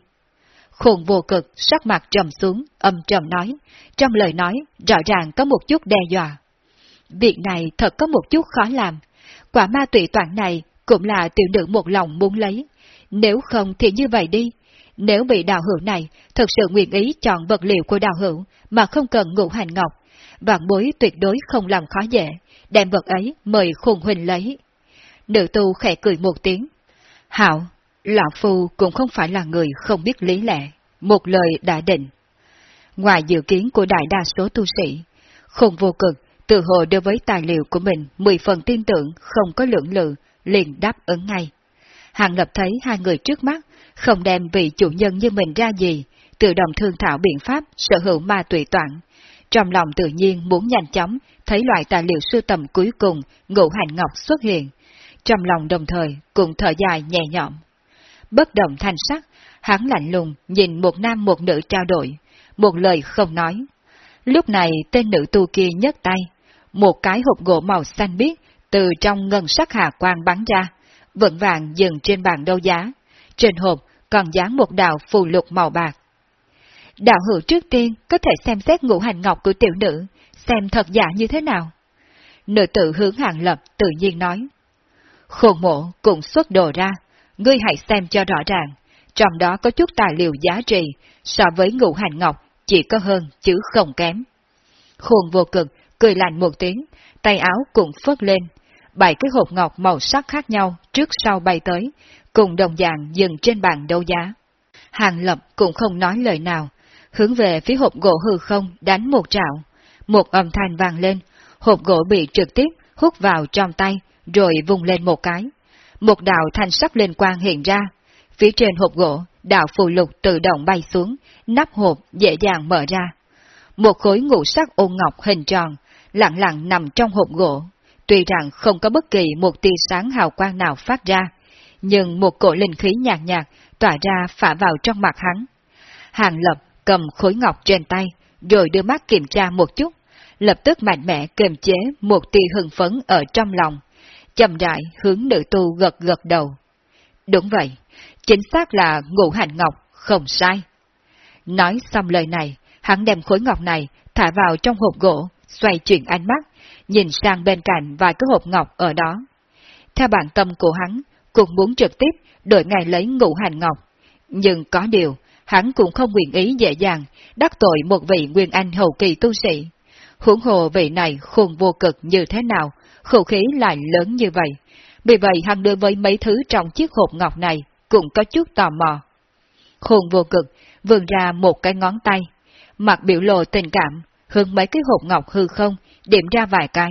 Khôn vô cực, sắc mặt trầm xuống, âm trầm nói, trong lời nói rõ ràng có một chút đe dọa. Việc này thật có một chút khó làm, quả ma tụy toàn này cũng là tiểu nữ một lòng muốn lấy, nếu không thì như vậy đi. Nếu bị đạo hữu này thật sự nguyện ý chọn vật liệu của đạo hữu mà không cần ngũ hành ngọc, vạn bối tuyệt đối không làm khó dễ, đem vật ấy mời khùng huynh lấy. Nữ tu khẽ cười một tiếng. Hảo, Lão Phu cũng không phải là người không biết lý lẽ, một lời đã định. Ngoài dự kiến của đại đa số tu sĩ, khùng vô cực, tự hồ đối với tài liệu của mình mười phần tin tưởng không có lưỡng lự, liền đáp ứng ngay. Hàng lập thấy hai người trước mắt, không đem vị chủ nhân như mình ra gì, tự động thương thảo biện pháp sở hữu ma tùy toạn. Trong lòng tự nhiên muốn nhanh chóng thấy loại tài liệu sưu tầm cuối cùng ngũ hành ngọc xuất hiện. Trong lòng đồng thời cũng thở dài nhẹ nhõm. Bất động thanh sắc, hắn lạnh lùng nhìn một nam một nữ trao đổi, một lời không nói. Lúc này tên nữ tu kia nhấc tay, một cái hộp gỗ màu xanh biếc từ trong ngân sắc hà quang bắn ra, vững vàng dừng trên bàn đấu giá. Trên hộp còn dán một đạo phù lục màu bạc. Đạo hữu trước tiên có thể xem xét ngũ hành ngọc của tiểu nữ, xem thật giả như thế nào. Nữ tử hướng hàng lập tự nhiên nói. Khôn mộ cũng xuất đồ ra, ngươi hãy xem cho rõ ràng, trong đó có chút tài liệu giá trị, so với ngũ hành ngọc chỉ có hơn chứ không kém. Khôn vô cực, cười lạnh một tiếng, tay áo cũng phớt lên, bảy cái hộp ngọc màu sắc khác nhau trước sau bay tới, cùng đồng dạng dừng trên bàn đấu giá. Hàng lập cũng không nói lời nào, hướng về phía hộp gỗ hư không đánh một trạo. Một âm thanh vang lên, hộp gỗ bị trực tiếp hút vào trong tay, rồi vùng lên một cái. Một đạo thanh sắc lên quang hiện ra. Phía trên hộp gỗ, đạo phù lục tự động bay xuống, nắp hộp dễ dàng mở ra. Một khối ngũ sắc ôn ngọc hình tròn, lặng lặng nằm trong hộp gỗ. Tuy rằng không có bất kỳ một tia sáng hào quang nào phát ra, nhưng một cổ linh khí nhạt nhạt tỏa ra phả vào trong mặt hắn. Hàng lập cầm khối ngọc trên tay, rồi đưa mắt kiểm tra một chút, lập tức mạnh mẽ kiềm chế một tia hưng phấn ở trong lòng, chậm rãi hướng nữ tu gật gật đầu. Đúng vậy, chính xác là ngũ hành ngọc, không sai. Nói xong lời này, hắn đem khối ngọc này thả vào trong hộp gỗ, xoay chuyển ánh mắt, nhìn sang bên cạnh vài cái hộp ngọc ở đó. Theo bản tâm của hắn, cũng muốn trực tiếp đổi ngày lấy ngũ hành ngọc. Nhưng có điều, hắn cũng không nguyện ý dễ dàng đắc tội một vị nguyên anh hậu kỳ tu sĩ. Huống hồ vị này khôn vô cực như thế nào, khẩu khí lại lớn như vậy. Vì vậy hắn đối với mấy thứ trong chiếc hộp ngọc này cũng có chút tò mò. Khôn vô cực vươn ra một cái ngón tay, mặt biểu lộ tình cảm, hướng mấy cái hộp ngọc hư không, điểm ra vài cái.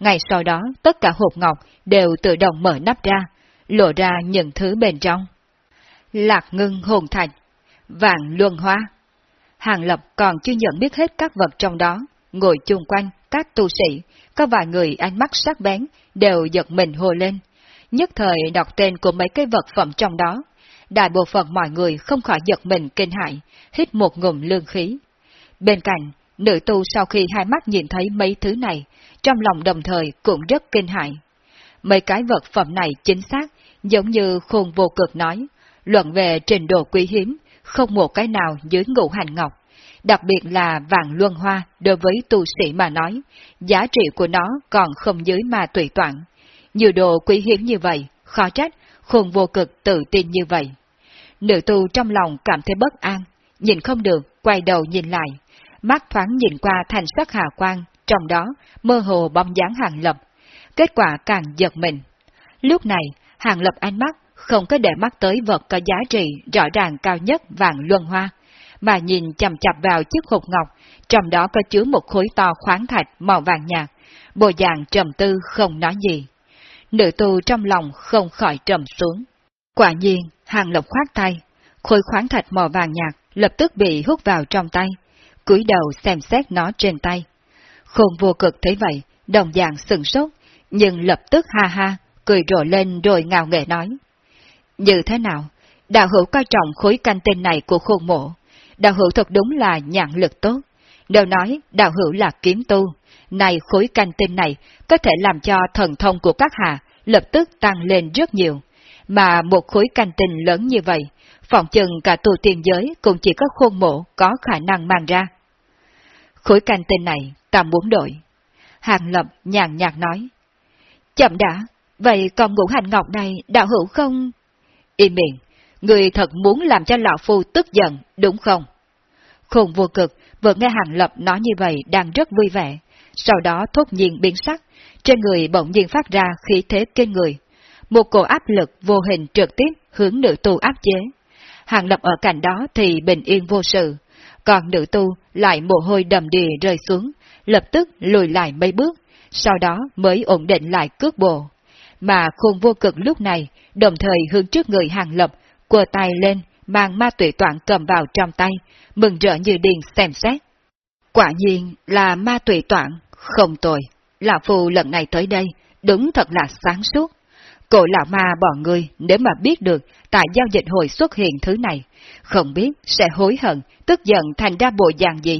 ngày sau đó, tất cả hộp ngọc đều tự động mở nắp ra, lộ ra những thứ bên trong. Lạc ngưng hồn thạch, vàng luân hoa. Hàng Lập còn chưa nhận biết hết các vật trong đó, ngồi chung quanh các tu sĩ, có vài người ánh mắt sắc bén, đều giật mình hồ lên. Nhất thời đọc tên của mấy cái vật phẩm trong đó, đại bộ phận mọi người không khỏi giật mình kinh hại, hít một ngụm lương khí. Bên cạnh, nữ tu sau khi hai mắt nhìn thấy mấy thứ này, trong lòng đồng thời cũng rất kinh hại. Mấy cái vật phẩm này chính xác, giống như khôn vô cực nói, luận về trình độ quý hiếm, không một cái nào dưới ngũ hành ngọc. Đặc biệt là vàng luân hoa đối với tu sĩ mà nói, giá trị của nó còn không dưới mà tùy toạn. Nhiều đồ quý hiếm như vậy, khó trách, khôn vô cực tự tin như vậy. Nữ tu trong lòng cảm thấy bất an, nhìn không được, quay đầu nhìn lại, mắt thoáng nhìn qua thành sắc hà quang, trong đó mơ hồ bóng dáng hàng lập. Kết quả càng giật mình. Lúc này, hàng lập ánh mắt không có để mắt tới vật có giá trị rõ ràng cao nhất vàng luân hoa, mà nhìn chầm chập vào chiếc hộp ngọc, trong đó có chứa một khối to khoáng thạch màu vàng nhạt, bộ dạng trầm tư không nói gì. Nữ tu trong lòng không khỏi trầm xuống. Quả nhiên, hàng lộc khoát tay, khối khoáng thạch màu vàng nhạt lập tức bị hút vào trong tay, cúi đầu xem xét nó trên tay. Khôn vô cực thấy vậy, đồng dạng sừng sốt, nhưng lập tức ha ha, cười rộ lên rồi ngào nghệ nói. Như thế nào? Đạo hữu coi trọng khối canh tinh này của khôn mộ. Đạo hữu thật đúng là nhãn lực tốt. Đều nói đạo hữu là kiếm tu. Này khối canh tinh này có thể làm cho thần thông của các hạ lập tức tăng lên rất nhiều. Mà một khối canh tinh lớn như vậy, phòng chừng cả tu tiên giới cũng chỉ có khôn mộ có khả năng mang ra. Khối canh tên này ta muốn đổi. Hàng Lập nhàn nhạt nói. Chậm đã, vậy còn ngũ hành ngọc này đạo hữu không... Im miệng, người thật muốn làm cho lão phu tức giận, đúng không? Khùng vô cực vừa nghe Hàng Lập nói như vậy đang rất vui vẻ, sau đó thốt nhiên biến sắc, trên người bỗng nhiên phát ra khí thế kinh người. Một cổ áp lực vô hình trực tiếp hướng nữ tu áp chế. Hàng Lập ở cạnh đó thì bình yên vô sự, còn nữ tu lại mồ hôi đầm đìa rơi xuống, lập tức lùi lại mấy bước, sau đó mới ổn định lại cước bộ. Mà khôn vô cực lúc này đồng thời hướng trước người hàng lập, quờ tay lên, mang ma tuệ toạn cầm vào trong tay, mừng rỡ như điên xem xét. Quả nhiên là ma tuệ toạn, không tồi. Lão Phu lần này tới đây, đúng thật là sáng suốt. Cổ lão ma bọn người nếu mà biết được tại giao dịch hội xuất hiện thứ này, không biết sẽ hối hận, tức giận thành ra bộ dạng gì.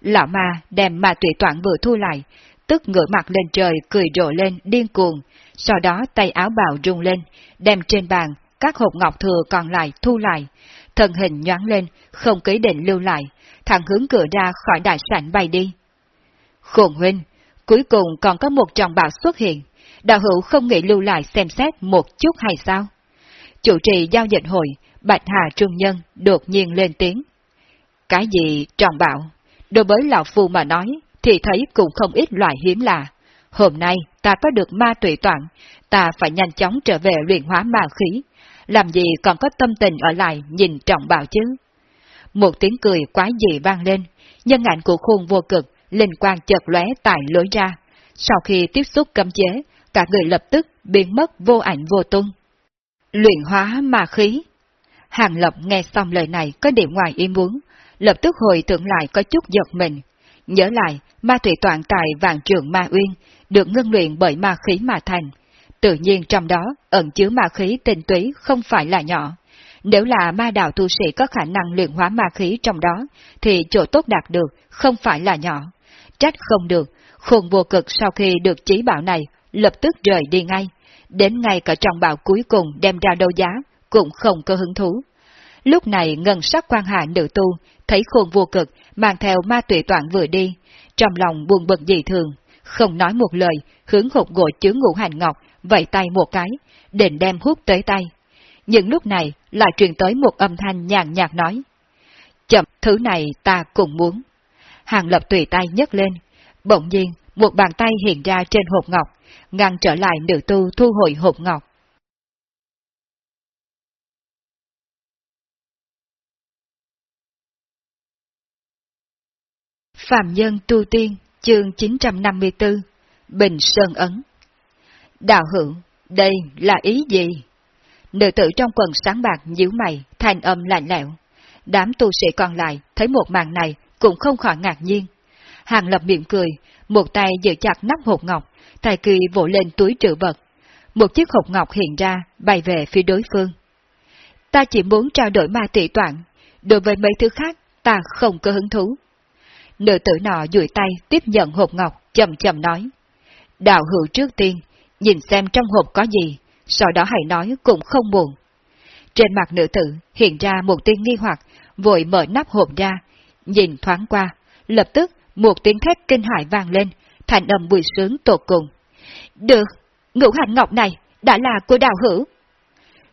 Lão ma đem ma tuệ toạn vừa thu lại, tức ngửa mặt lên trời cười rộ lên điên cuồng, sau đó tay áo bào rung lên, đem trên bàn các hộp ngọc thừa còn lại thu lại, thân hình nhoáng lên, không ký định lưu lại, thẳng hướng cửa ra khỏi đại sảnh bay đi. Khổng huynh, cuối cùng còn có một tròn bạc xuất hiện, đạo hữu không nghĩ lưu lại xem xét một chút hay sao? Chủ trì giao dịch hội, Bạch Hà Trung Nhân đột nhiên lên tiếng. Cái gì trọng bảo? Đối với Lão Phu mà nói, thì thấy cũng không ít loại hiếm lạ. Hôm nay ta có được ma tùy toạn, ta phải nhanh chóng trở về luyện hóa ma khí, làm gì còn có tâm tình ở lại nhìn trọng bảo chứ. Một tiếng cười quái dị vang lên, nhân ảnh của khuôn vô cực, linh quang chợt lóe tại lối ra. Sau khi tiếp xúc cấm chế, cả người lập tức biến mất vô ảnh vô tung. Luyện hóa ma khí Hàng Lập nghe xong lời này có điểm ngoài ý muốn, lập tức hồi tưởng lại có chút giật mình. Nhớ lại, ma thủy toàn tại vàng trường ma uyên, được ngưng luyện bởi ma khí mà thành. Tự nhiên trong đó ẩn chứa ma khí tinh túy không phải là nhỏ. Nếu là ma đạo tu sĩ có khả năng luyện hóa ma khí trong đó, thì chỗ tốt đạt được không phải là nhỏ. Trách không được, khôn vô cực sau khi được chí bảo này, lập tức rời đi ngay. Đến ngay cả trọng bảo cuối cùng đem ra đấu giá, cũng không có hứng thú. Lúc này ngân sắc quan hạ nữ tu, thấy khôn vô cực, mang theo ma tuệ toạn vừa đi, trong lòng buồn bực dị thường, không nói một lời, hướng hộp gỗ chứa ngũ hành ngọc, vẫy tay một cái, định đem hút tới tay. Nhưng lúc này lại truyền tới một âm thanh nhàn nhạt nói, chậm, thứ này ta cũng muốn. Hàng lập tùy tay nhấc lên, bỗng nhiên, một bàn tay hiện ra trên hộp ngọc, ngăn trở lại nữ tu thu hồi hộp ngọc. Phạm Nhân Tu Tiên, chương 954, Bình Sơn Ấn Đạo hữu, đây là ý gì? Nữ tử trong quần sáng bạc nhíu mày, thanh âm lạnh lẽo. Đám tu sĩ còn lại thấy một màn này cũng không khỏi ngạc nhiên. Hàng lập miệng cười, một tay giữ chặt nắp hộp ngọc, tài kỳ vỗ lên túi trữ vật. Một chiếc hộp ngọc hiện ra, bay về phía đối phương. Ta chỉ muốn trao đổi ma tỷ toạn, đối với mấy thứ khác, ta không có hứng thú. Nữ tử nọ duỗi tay tiếp nhận hộp ngọc, chậm chậm nói. Đạo hữu trước tiên, nhìn xem trong hộp có gì, sau đó hãy nói cũng không buồn. Trên mặt nữ tử hiện ra một tiếng nghi hoặc, vội mở nắp hộp ra, nhìn thoáng qua, lập tức một tiếng thét kinh hãi vang lên, thành âm bùi sướng tột cùng. Được, ngũ hành ngọc này đã là của đào hữu.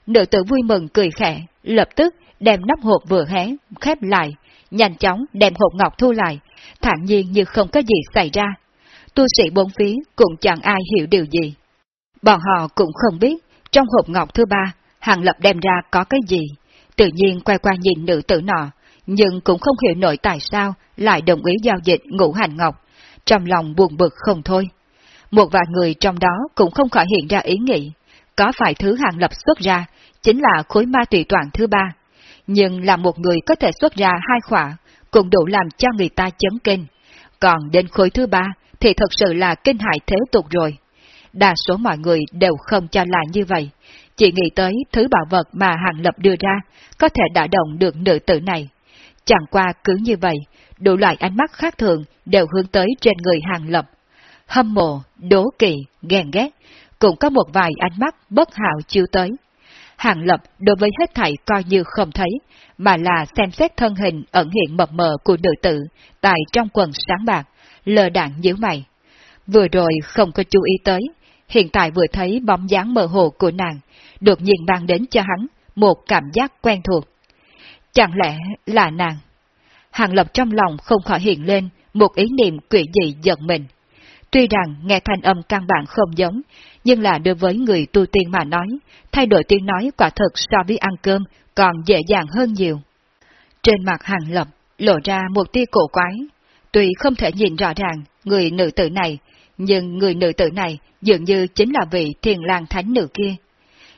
Nữ tử vui mừng cười khẽ, lập tức đem nắp hộp vừa hé, khép lại, nhanh chóng đem hộp ngọc thu lại, thản nhiên như không có gì xảy ra. Tu sĩ bốn phí cũng chẳng ai hiểu điều gì. Bọn họ cũng không biết, trong hộp ngọc thứ ba, Hàng Lập đem ra có cái gì. Tự nhiên quay qua nhìn nữ tử nọ, nhưng cũng không hiểu nổi tại sao lại đồng ý giao dịch ngũ hành ngọc, trong lòng buồn bực không thôi. Một vài người trong đó cũng không khỏi hiện ra ý nghĩ, có phải thứ Hàng Lập xuất ra, chính là khối ma tùy toàn thứ ba. Nhưng là một người có thể xuất ra hai khỏa, cũng đủ làm cho người ta chấn kinh. Còn đến khối thứ ba thì thật sự là kinh hại thế tục rồi. Đa số mọi người đều không cho là như vậy, chỉ nghĩ tới thứ bảo vật mà Hàng Lập đưa ra có thể đả động được nữ tử này. Chẳng qua cứ như vậy, đủ loại ánh mắt khác thường đều hướng tới trên người Hàng Lập. Hâm mộ, đố kỵ, ghen ghét, cũng có một vài ánh mắt bất hảo chiêu tới. Hàng Lập đối với hết thảy coi như không thấy, mà là xem xét thân hình ẩn hiện mập mờ của nữ tử tại trong quần sáng bạc, lờ đạn nhíu mày. Vừa rồi không có chú ý tới, hiện tại vừa thấy bóng dáng mơ hồ của nàng, đột nhiên mang đến cho hắn một cảm giác quen thuộc. Chẳng lẽ là nàng? Hàng Lập trong lòng không khỏi hiện lên một ý niệm quỷ dị giận mình. Tuy rằng nghe thanh âm căn bản không giống, nhưng là đối với người tu tiên mà nói, thay đổi tiếng nói quả thật so với ăn cơm còn dễ dàng hơn nhiều. Trên mặt Hàng Lập lộ ra một tia cổ quái, tuy không thể nhìn rõ ràng người nữ tử này, nhưng người nữ tử này dường như chính là vị thiền lang thánh nữ kia.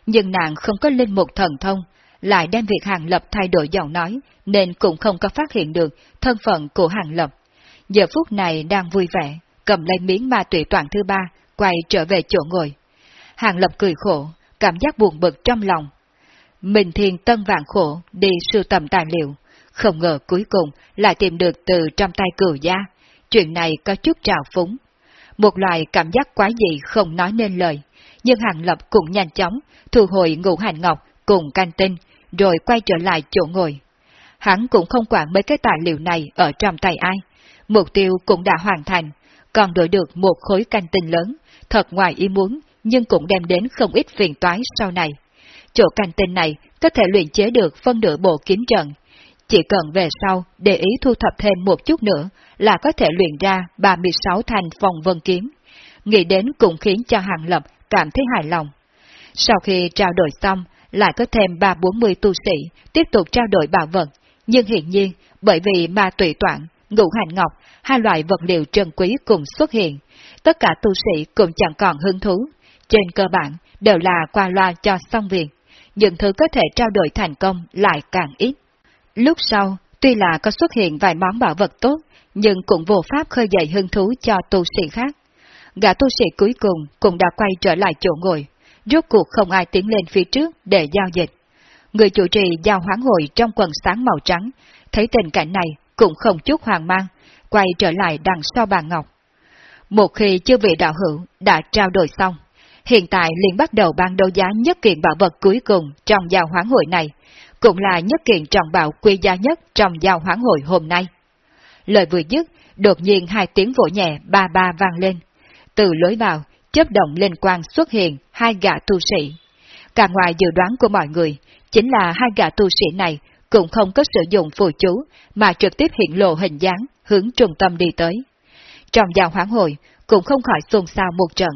Nhưng nàng không có linh mục thần thông, lại đem việc Hàng Lập thay đổi giọng nói, nên cũng không có phát hiện được thân phận của Hàng Lập. Giờ phút này đang vui vẻ, cầm lấy miếng ma tùy toàn thứ ba, quay trở về chỗ ngồi. Hàng Lập cười khổ, cảm giác buồn bực trong lòng. Mình thiền tân vạn khổ đi sưu tầm tài liệu, không ngờ cuối cùng lại tìm được từ trong tay cửu gia. Chuyện này có chút trào phúng. Một loại cảm giác quái dị không nói nên lời, nhưng Hàng Lập cũng nhanh chóng thu hồi ngũ hành ngọc cùng canh tinh, rồi quay trở lại chỗ ngồi. Hắn cũng không quản mấy cái tài liệu này ở trong tay ai, mục tiêu cũng đã hoàn thành, còn đổi được một khối canh tinh lớn, thật ngoài ý muốn, nhưng cũng đem đến không ít phiền toái sau này. Chỗ canh tinh này có thể luyện chế được phân nửa bộ kiếm trận, chỉ cần về sau để ý thu thập thêm một chút nữa là có thể luyện ra 36 thành phòng vân kiếm. Nghĩ đến cũng khiến cho Hàng Lập cảm thấy hài lòng. Sau khi trao đổi xong, lại có thêm ba bốn mươi tu sĩ tiếp tục trao đổi bảo vật, nhưng hiện nhiên, bởi vì ma tùy toạn, ngũ hành ngọc, hai loại vật liệu trân quý cùng xuất hiện, tất cả tu sĩ cũng chẳng còn hứng thú. Trên cơ bản, đều là qua loa cho xong việc, những thứ có thể trao đổi thành công lại càng ít. Lúc sau, tuy là có xuất hiện vài món bảo vật tốt, nhưng cũng vô pháp khơi dậy hứng thú cho tu sĩ khác. Gã tu sĩ cuối cùng cũng đã quay trở lại chỗ ngồi, rốt cuộc không ai tiến lên phía trước để giao dịch. Người chủ trì giao hoán hội trong quần sáng màu trắng, thấy tình cảnh này cũng không chút hoang mang, quay trở lại đằng sau bàn ngọc. Một khi chưa vị đạo hữu đã trao đổi xong, hiện tại liền bắt đầu ban đấu giá nhất kiện bảo vật cuối cùng trong giao hoán hội này, cũng là nhất kiện trọng bảo quý giá nhất trong giao hoán hội hôm nay. Lời vừa dứt, đột nhiên hai tiếng vỗ nhẹ ba ba vang lên. Từ lối vào, chấp động lên quang xuất hiện hai gã tu sĩ. Cả ngoài dự đoán của mọi người, chính là hai gã tu sĩ này cũng không có sử dụng phù chú, mà trực tiếp hiện lộ hình dáng, hướng trung tâm đi tới. Trong giao hoán hội, cũng không khỏi xôn xao một trận.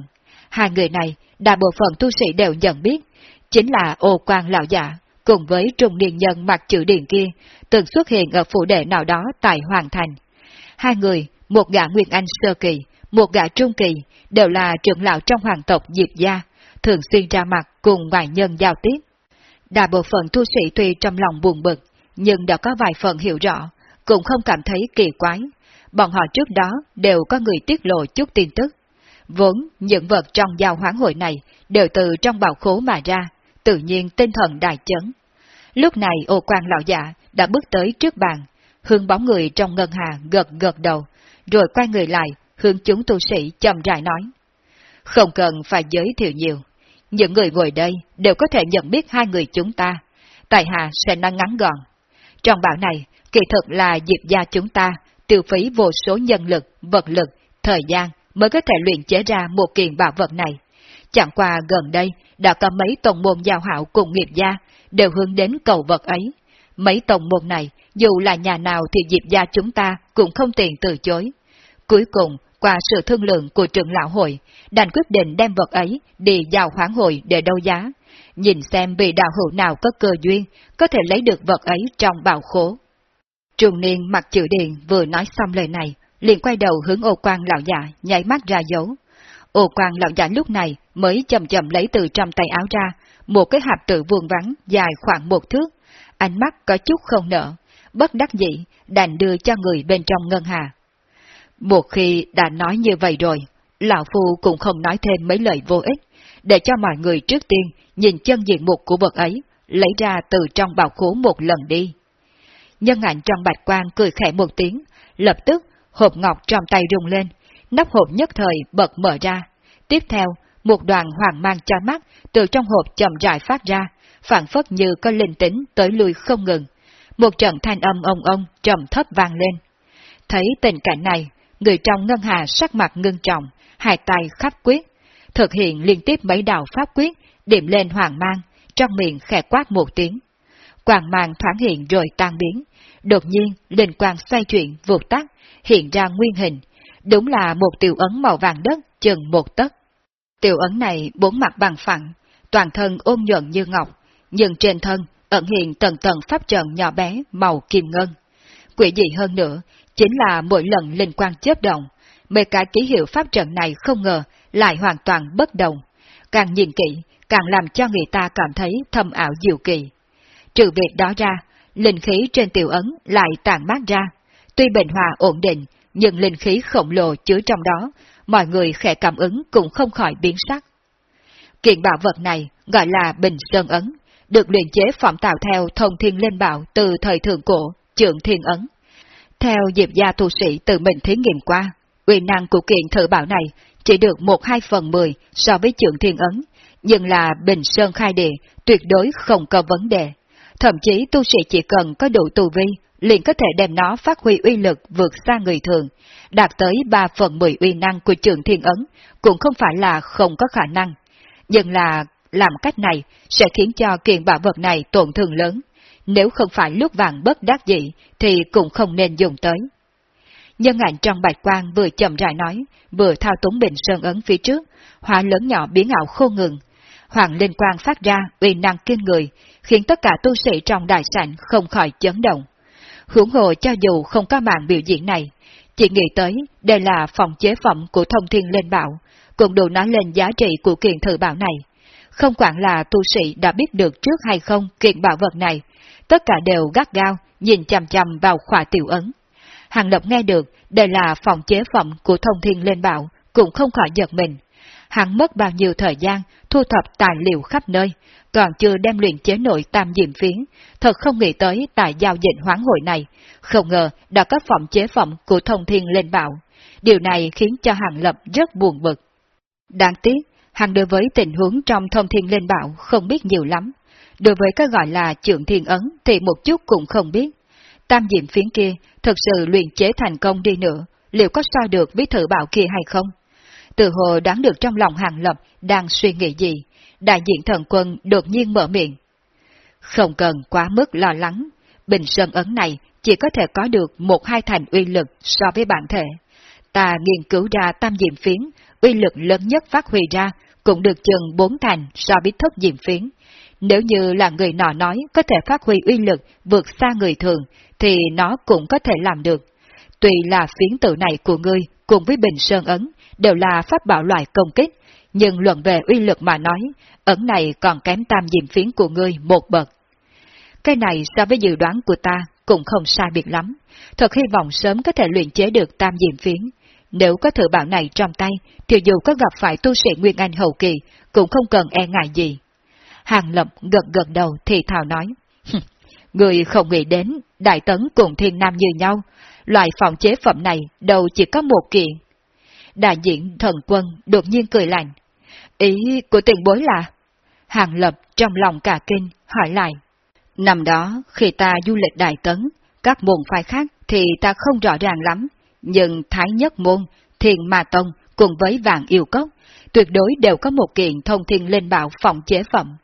Hai người này, đại bộ phận tu sĩ đều nhận biết, chính là ô quan lão giả, cùng với trung niên nhân mặc chữ điền kia, từng xuất hiện ở phủ đệ nào đó tại Hoàng Thành. Hai người, một gã Nguyên Anh sơ kỳ, một gã trung kỳ, đều là trưởng lão trong hoàng tộc Diệp Gia, thường xuyên ra mặt cùng ngoại nhân giao tiếp. đa bộ phận tu sĩ tuy trong lòng buồn bực, nhưng đã có vài phần hiểu rõ, cũng không cảm thấy kỳ quái. Bọn họ trước đó đều có người tiết lộ chút tin tức. Vốn, những vật trong giao hoán hội này đều từ trong bảo khố mà ra, tự nhiên tinh thần đại chấn. Lúc này ô quan lão giả đã bước tới trước bàn, hướng bóng người trong ngân hà gật gật đầu, rồi quay người lại, hướng chúng tu sĩ chậm rãi nói. Không cần phải giới thiệu nhiều, những người ngồi đây đều có thể nhận biết hai người chúng ta. Tại hạ sẽ nói ngắn gọn. Trong bảo này, kỳ thực là diệp gia chúng ta tiêu phí vô số nhân lực, vật lực, thời gian mới có thể luyện chế ra một kiện bảo vật này. Chẳng qua gần đây đã có mấy tổng môn giao hảo cùng nghiệp gia đều hướng đến cầu vật ấy. Mấy tổng môn này, dù là nhà nào thì diệp gia chúng ta cũng không tiện từ chối. Cuối cùng, qua sự thương lượng của trưởng lão hội, đành quyết định đem vật ấy đi giao khoáng hội để đấu giá, nhìn xem vị đạo hữu nào có cơ duyên, có thể lấy được vật ấy trong bảo khố. Trùng niên mặc chữ điện vừa nói xong lời này, liền quay đầu hướng ô quan lão giả, nhảy mắt ra dấu. Ô quan lão giả lúc này mới chậm chậm lấy từ trong tay áo ra, một cái hạp tự vuông vắn dài khoảng một thước, ánh mắt có chút không nở, bất đắc dĩ, đành đưa cho người bên trong ngân hà. Một khi đã nói như vậy rồi, Lão Phu cũng không nói thêm mấy lời vô ích, để cho mọi người trước tiên nhìn chân diện mục của vật ấy, lấy ra từ trong bảo khố một lần đi. Nhân ảnh trong bạch quan cười khẽ một tiếng, lập tức hộp ngọc trong tay rung lên, nắp hộp nhất thời bật mở ra. Tiếp theo, một đoàn hoàng mang cho mắt từ trong hộp chậm rãi phát ra, phản phất như có linh tính tới lui không ngừng. Một trận thanh âm ông ông trầm thấp vang lên. Thấy tình cảnh này, người trong ngân hà sắc mặt ngưng trọng, hai tay khắp quyết, thực hiện liên tiếp mấy đạo pháp quyết, điểm lên hoàng mang, trong miệng khẽ quát một tiếng. Quang mang thoáng hiện rồi tan biến, đột nhiên linh quang xoay chuyển vụt tắt, hiện ra nguyên hình, đúng là một tiểu ấn màu vàng đất chừng một tấc. Tiểu ấn này bốn mặt bằng phẳng, toàn thân ôn nhuận như ngọc, nhưng trên thân ẩn hiện tầng tầng pháp trận nhỏ bé màu kim ngân. Quỷ dị hơn nữa, chính là mỗi lần linh quang chớp động, mấy cái ký hiệu pháp trận này không ngờ lại hoàn toàn bất đồng. Càng nhìn kỹ, càng làm cho người ta cảm thấy thâm ảo diệu kỳ. Trừ việc đó ra, linh khí trên tiểu ấn lại tàn mát ra. Tuy bình hòa ổn định, nhưng linh khí khổng lồ chứa trong đó, mọi người khẽ cảm ứng cũng không khỏi biến sắc. Kiện bảo vật này gọi là Bình Sơn Ấn, được luyện chế phẩm tạo theo thông thiên linh bảo từ thời thượng cổ, trưởng thiên ấn. Theo diệp gia tu sĩ tự mình thí nghiệm qua, uy năng của kiện thử bảo này chỉ được một hai phần mười so với trưởng thiên ấn, nhưng là Bình Sơn khai địa, tuyệt đối không có vấn đề. Thậm chí tu sĩ chỉ cần có đủ tu vi, liền có thể đem nó phát huy uy lực vượt xa người thường, đạt tới 3 phần 10 uy năng của trường thiên ấn, cũng không phải là không có khả năng. Nhưng là làm cách này sẽ khiến cho kiện bảo vật này tổn thương lớn, nếu không phải lúc vàng bất đắc dĩ thì cũng không nên dùng tới. Nhân ảnh trong bạch quang vừa chậm rãi nói, vừa thao túng bình sơn ấn phía trước, hỏa lớn nhỏ biến ảo khô ngừng. Hoàng linh quang phát ra uy năng kinh người, khiến tất cả tu sĩ trong đại sảnh không khỏi chấn động. Hưởng hồ cho dù không có màn biểu diễn này, chỉ nghĩ tới đây là phòng chế phẩm của thông thiên lên bảo, cũng đủ nói lên giá trị của kiện thử bảo này. Không quản là tu sĩ đã biết được trước hay không kiện bảo vật này, tất cả đều gắt gao, nhìn chằm chằm vào khỏa tiểu ấn. Hàng Lập nghe được đây là phòng chế phẩm của thông thiên lên bảo, cũng không khỏi giật mình. Hắn mất bao nhiêu thời gian thu thập tài liệu khắp nơi, còn chưa đem luyện chế nội tam diệm phiến, thật không nghĩ tới tại giao dịch hoán hội này, không ngờ đã có phòng chế phẩm của thông thiên lên bảo. Điều này khiến cho Hàng Lập rất buồn bực. Đáng tiếc, Hàng đối với tình huống trong thông thiên lên bảo không biết nhiều lắm. Đối với cái gọi là trưởng thiên ấn thì một chút cũng không biết. Tam diệm phiến kia thực sự luyện chế thành công đi nữa, liệu có so được với thử bảo kia hay không? Từ hồ đoán được trong lòng Hàng Lập đang suy nghĩ gì, đại diện thần quân đột nhiên mở miệng. Không cần quá mức lo lắng, bình sơn ấn này chỉ có thể có được một hai thành uy lực so với bản thể. Ta nghiên cứu ra tam diệm phiến, uy lực lớn nhất phát huy ra cũng được chừng bốn thành so với thất diệm phiến. Nếu như là người nọ nói có thể phát huy uy lực vượt xa người thường, thì nó cũng có thể làm được. Tuy là phiến tự này của ngươi cùng với bình sơn ấn đều là pháp bảo loại công kích, nhưng luận về uy lực mà nói, ấn này còn kém tam diệm phiến của ngươi một bậc. Cái này so với dự đoán của ta cũng không sai biệt lắm, thật hy vọng sớm có thể luyện chế được tam diệm phiến. Nếu có thử bảo này trong tay, thì dù có gặp phải tu sĩ Nguyên Anh hậu kỳ, cũng không cần e ngại gì. Hàng Lập gật gật đầu thì thào nói, Người không nghĩ đến, Đại Tấn cùng Thiên Nam như nhau, loại phòng chế phẩm này đâu chỉ có một kiện. Đại diện thần quân đột nhiên cười lạnh. Ý của tiền bối là? Hàng Lập trong lòng cả kinh, hỏi lại. Năm đó, khi ta du lịch Đại Tấn, các môn phái khác thì ta không rõ ràng lắm, nhưng Thái Nhất Môn, Thiền Ma Tông cùng với Vàng Yêu Cốc, tuyệt đối đều có một kiện thông thiên lên bảo phòng chế phẩm.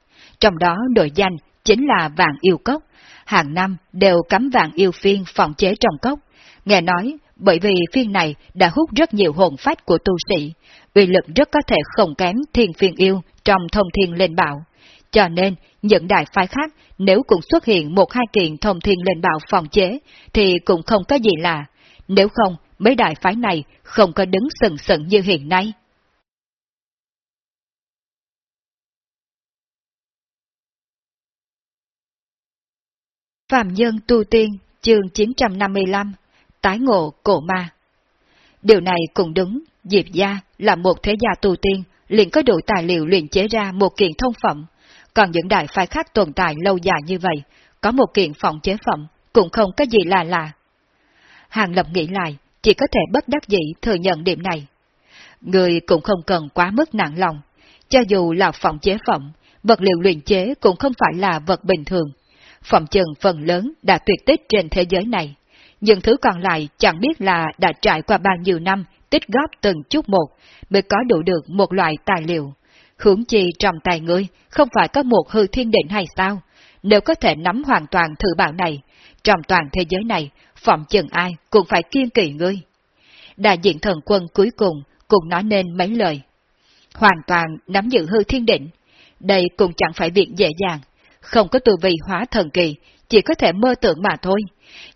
Trong đó nội danh chính là Vàng Yêu Cốc, hàng năm đều cắm vàng yêu phiên phòng chế trong cốc. Nghe nói, bởi vì phiên này đã hút rất nhiều hồn phách của tu sĩ, uy lực rất có thể không kém thiên phiên yêu trong thông thiên lên bảo. Cho nên, những đại phái khác nếu cũng xuất hiện một hai kiện thông thiên lên bảo phòng chế, thì cũng không có gì lạ. Nếu không, mấy đại phái này không có đứng sừng sững như hiện nay. Phạm Nhân Tu Tiên, chương 955, Tái ngộ cổ ma. Điều này cũng đúng, Diệp Gia là một thế gia tu tiên, liền có đủ tài liệu luyện chế ra một kiện thông phẩm, còn những đại phái khác tồn tại lâu dài như vậy, có một kiện phòng chế phẩm, cũng không có gì là lạ. Hàng Lập nghĩ lại, chỉ có thể bất đắc dĩ thừa nhận điểm này. Người cũng không cần quá mức nặng lòng, cho dù là phòng chế phẩm, vật liệu luyện chế cũng không phải là vật bình thường. Phẩm chừng phần lớn đã tuyệt tích trên thế giới này, những thứ còn lại chẳng biết là đã trải qua bao nhiêu năm tích góp từng chút một mới có đủ được một loại tài liệu. Hướng chi trong tay ngươi không phải có một hư thiên định hay sao? Nếu có thể nắm hoàn toàn thử bảo này, trong toàn thế giới này, phòng chừng ai cũng phải kiên kỵ ngươi. Đại diện thần quân cuối cùng cũng nói nên mấy lời. Hoàn toàn nắm giữ hư thiên định, đây cũng chẳng phải việc dễ dàng, không có tu vi hóa thần kỳ, chỉ có thể mơ tưởng mà thôi.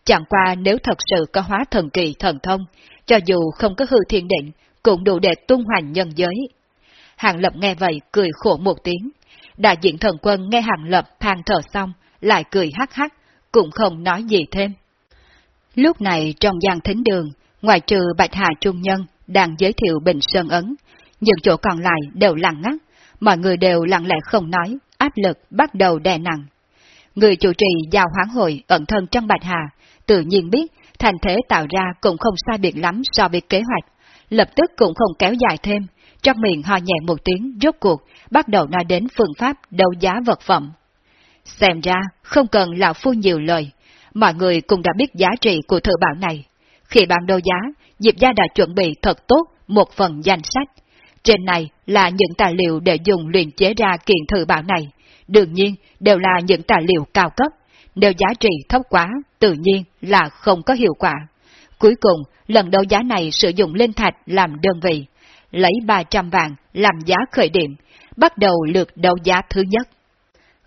Chẳng qua nếu thật sự có hóa thần kỳ thần thông, cho dù không có hư thiên định, cũng đủ để tung hoành nhân giới. Hàng Lập nghe vậy cười khổ một tiếng. Đại diện thần quân nghe Hàng Lập than thở xong, lại cười hắc hắc, cũng không nói gì thêm. Lúc này trong gian thính đường, ngoài trừ Bạch Hà Trung Nhân đang giới thiệu Bình Sơn Ấn, những chỗ còn lại đều lặng ngắt, mọi người đều lặng lẽ không nói, áp lực bắt đầu đè nặng. Người chủ trì giao hoán hội ẩn thân trong Bạch Hà, tự nhiên biết thành thế tạo ra cũng không sai biệt lắm so với kế hoạch, lập tức cũng không kéo dài thêm, trong miệng ho nhẹ một tiếng rốt cuộc, bắt đầu nói đến phương pháp đấu giá vật phẩm. Xem ra, không cần lão phu nhiều lời, mọi người cũng đã biết giá trị của thợ bảo này. Khi bạn đấu giá, Diệp Gia đã chuẩn bị thật tốt một phần danh sách. Trên này là những tài liệu để dùng luyện chế ra kiện thử bảo này. Đương nhiên, đều là những tài liệu cao cấp. Nếu giá trị thấp quá, tự nhiên là không có hiệu quả. Cuối cùng, lần đấu giá này sử dụng linh thạch làm đơn vị, lấy 300 vàng làm giá khởi điểm, bắt đầu lượt đấu giá thứ nhất.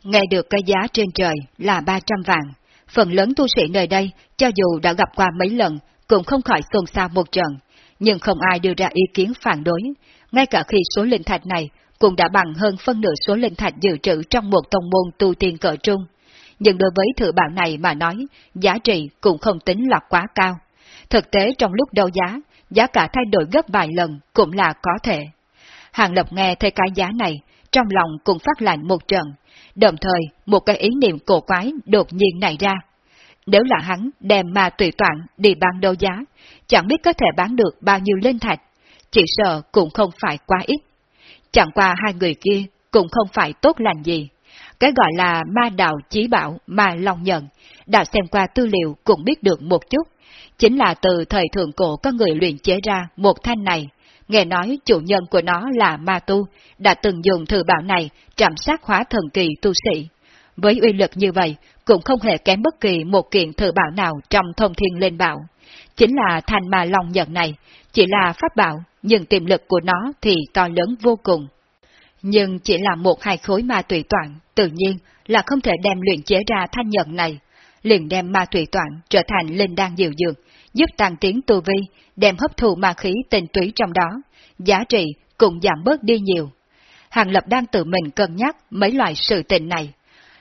Nghe được cái giá trên trời là 300 vàng, phần lớn tu sĩ nơi đây, cho dù đã gặp qua mấy lần, cũng không khỏi xôn xao một trận, nhưng không ai đưa ra ý kiến phản đối, ngay cả khi số linh thạch này cũng đã bằng hơn phân nửa số linh thạch dự trữ trong một tông môn tu tiên cỡ trung. Nhưng đối với thử bảo này mà nói, giá trị cũng không tính là quá cao. Thực tế trong lúc đấu giá, giá cả thay đổi gấp vài lần cũng là có thể. Hàng Lập nghe thấy cái giá này, trong lòng cũng phát lạnh một trận, đồng thời một cái ý niệm cổ quái đột nhiên nảy ra. Nếu là hắn đem mà tùy toạn đi bán đấu giá, chẳng biết có thể bán được bao nhiêu linh thạch, chỉ sợ cũng không phải quá ít. Chẳng qua hai người kia cũng không phải tốt lành gì. Cái gọi là ma đạo chí bảo mà lòng nhận, đã xem qua tư liệu cũng biết được một chút, chính là từ thời thượng cổ có người luyện chế ra một thanh này. Nghe nói chủ nhân của nó là ma tu, đã từng dùng thử bảo này trảm sát hóa thần kỳ tu sĩ với uy lực như vậy cũng không hề kém bất kỳ một kiện thử bảo nào trong thông thiên lên bảo. Chính là thành mà lòng nhận này, chỉ là pháp bảo, nhưng tiềm lực của nó thì to lớn vô cùng. Nhưng chỉ là một hai khối ma tùy toạn, tự nhiên là không thể đem luyện chế ra thanh nhận này, liền đem ma tùy toạn trở thành linh đan diệu dược, giúp tăng tiến tu vi, đem hấp thụ ma khí tinh túy trong đó, giá trị cũng giảm bớt đi nhiều. Hàng Lập đang tự mình cân nhắc mấy loại sự tình này.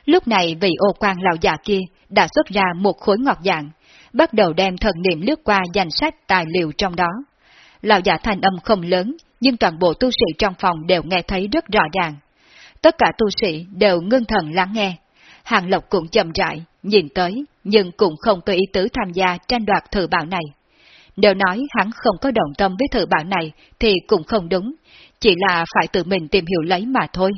Lúc này vị ô quan lão già kia đã xuất ra một khối ngọt dạng, bắt đầu đem thần niệm lướt qua danh sách tài liệu trong đó. Lão già thanh âm không lớn, nhưng toàn bộ tu sĩ trong phòng đều nghe thấy rất rõ ràng. Tất cả tu sĩ đều ngưng thần lắng nghe. Hàng Lộc cũng chậm rãi, nhìn tới, nhưng cũng không có ý tứ tham gia tranh đoạt thử bảo này. Nếu nói hắn không có động tâm với thử bảo này thì cũng không đúng, chỉ là phải tự mình tìm hiểu lấy mà thôi.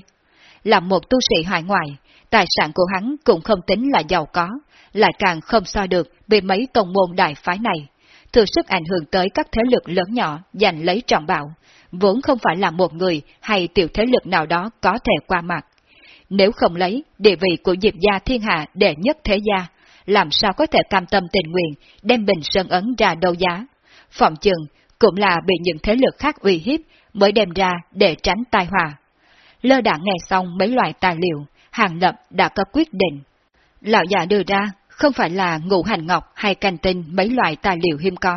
Là một tu sĩ hải ngoại, tài sản của hắn cũng không tính là giàu có, lại càng không so được với mấy tông môn đại phái này. Thừa sức ảnh hưởng tới các thế lực lớn nhỏ giành lấy trọng bảo, vốn không phải là một người hay tiểu thế lực nào đó có thể qua mặt. Nếu không lấy địa vị của Diệp gia thiên hạ đệ nhất thế gia, làm sao có thể cam tâm tình nguyện đem bình sơn ấn ra đấu giá. Phòng chừng cũng là bị những thế lực khác uy hiếp mới đem ra để tránh tai họa. Lơ đã nghe xong mấy loại tài liệu, Hàng Lập đã có quyết định. Lão già đưa ra không phải là ngũ hành ngọc hay canh tinh mấy loại tài liệu hiếm có.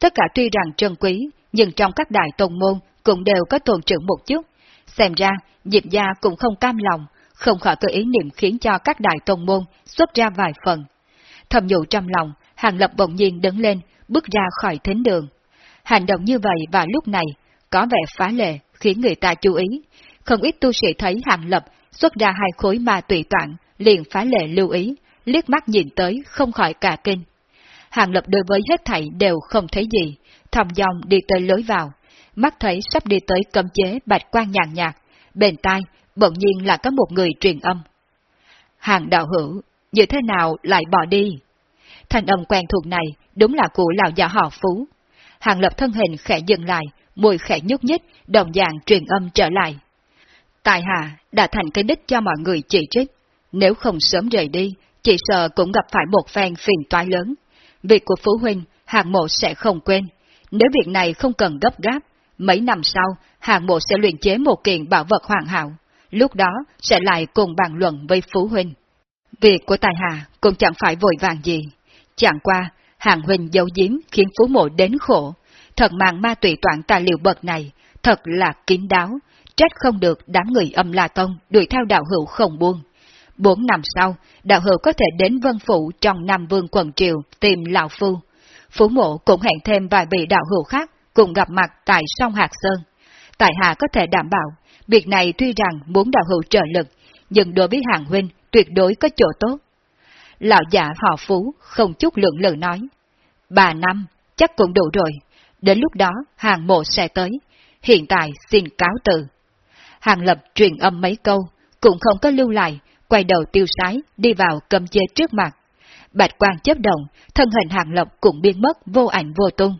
Tất cả tuy rằng trân quý, nhưng trong các đại tôn môn cũng đều có tồn trữ một chút. Xem ra, Diệp gia cũng không cam lòng, không khỏi cơ ý niệm khiến cho các đại tôn môn xuất ra vài phần. Thầm nhủ trong lòng, Hàng Lập bỗng nhiên đứng lên, bước ra khỏi thính đường. Hành động như vậy vào lúc này, có vẻ phá lệ, khiến người ta chú ý. Không ít tu sĩ thấy Hàng Lập xuất ra hai khối ma tùy toạn, liền phá lệ lưu ý, liếc mắt nhìn tới không khỏi cả kinh. Hàng Lập đối với hết thảy đều không thấy gì, thầm dòng đi tới lối vào, mắt thấy sắp đi tới cấm chế bạch quan nhàn nhạt, bên tai bỗng nhiên là có một người truyền âm. Hàng đạo hữu, như thế nào lại bỏ đi? Thành âm quen thuộc này đúng là của lão già họ Phú. Hàng lập thân hình khẽ dừng lại, mùi khẽ nhúc nhích, đồng dạng truyền âm trở lại. Tài hạ đã thành cái đích cho mọi người chỉ trích. Nếu không sớm rời đi, chỉ sợ cũng gặp phải một phen phiền toái lớn. Việc của Phú Huynh, hạng mộ sẽ không quên. Nếu việc này không cần gấp gáp, mấy năm sau, hạng mộ sẽ luyện chế một kiện bảo vật hoàn hảo. Lúc đó sẽ lại cùng bàn luận với Phú Huynh. Việc của Tài Hà cũng chẳng phải vội vàng gì. Chẳng qua, hàng huynh giấu giếm khiến Phú Mộ đến khổ. Thật mạng ma tùy toạn tài liệu bậc này, thật là kín đáo, trách không được đám người âm La Tông đuổi theo đạo hữu không buông. Bốn năm sau, đạo hữu có thể đến Vân Phụ trong Nam Vương Quần Triều tìm Lão Phu. Phú Mộ cũng hẹn thêm vài vị đạo hữu khác cùng gặp mặt tại sông Hạc Sơn. Tại hạ có thể đảm bảo, việc này tuy rằng muốn đạo hữu trợ lực, nhưng đối với hàng huynh tuyệt đối có chỗ tốt. Lão già họ Phú không chút lượng lự nói. Ba năm, chắc cũng đủ rồi. Đến lúc đó, hàng mộ sẽ tới. Hiện tại xin cáo từ. Hàng lập truyền âm mấy câu, cũng không có lưu lại, quay đầu tiêu sái, đi vào cầm chê trước mặt. Bạch quang chấp động, thân hình hàng lập cũng biến mất vô ảnh vô tung.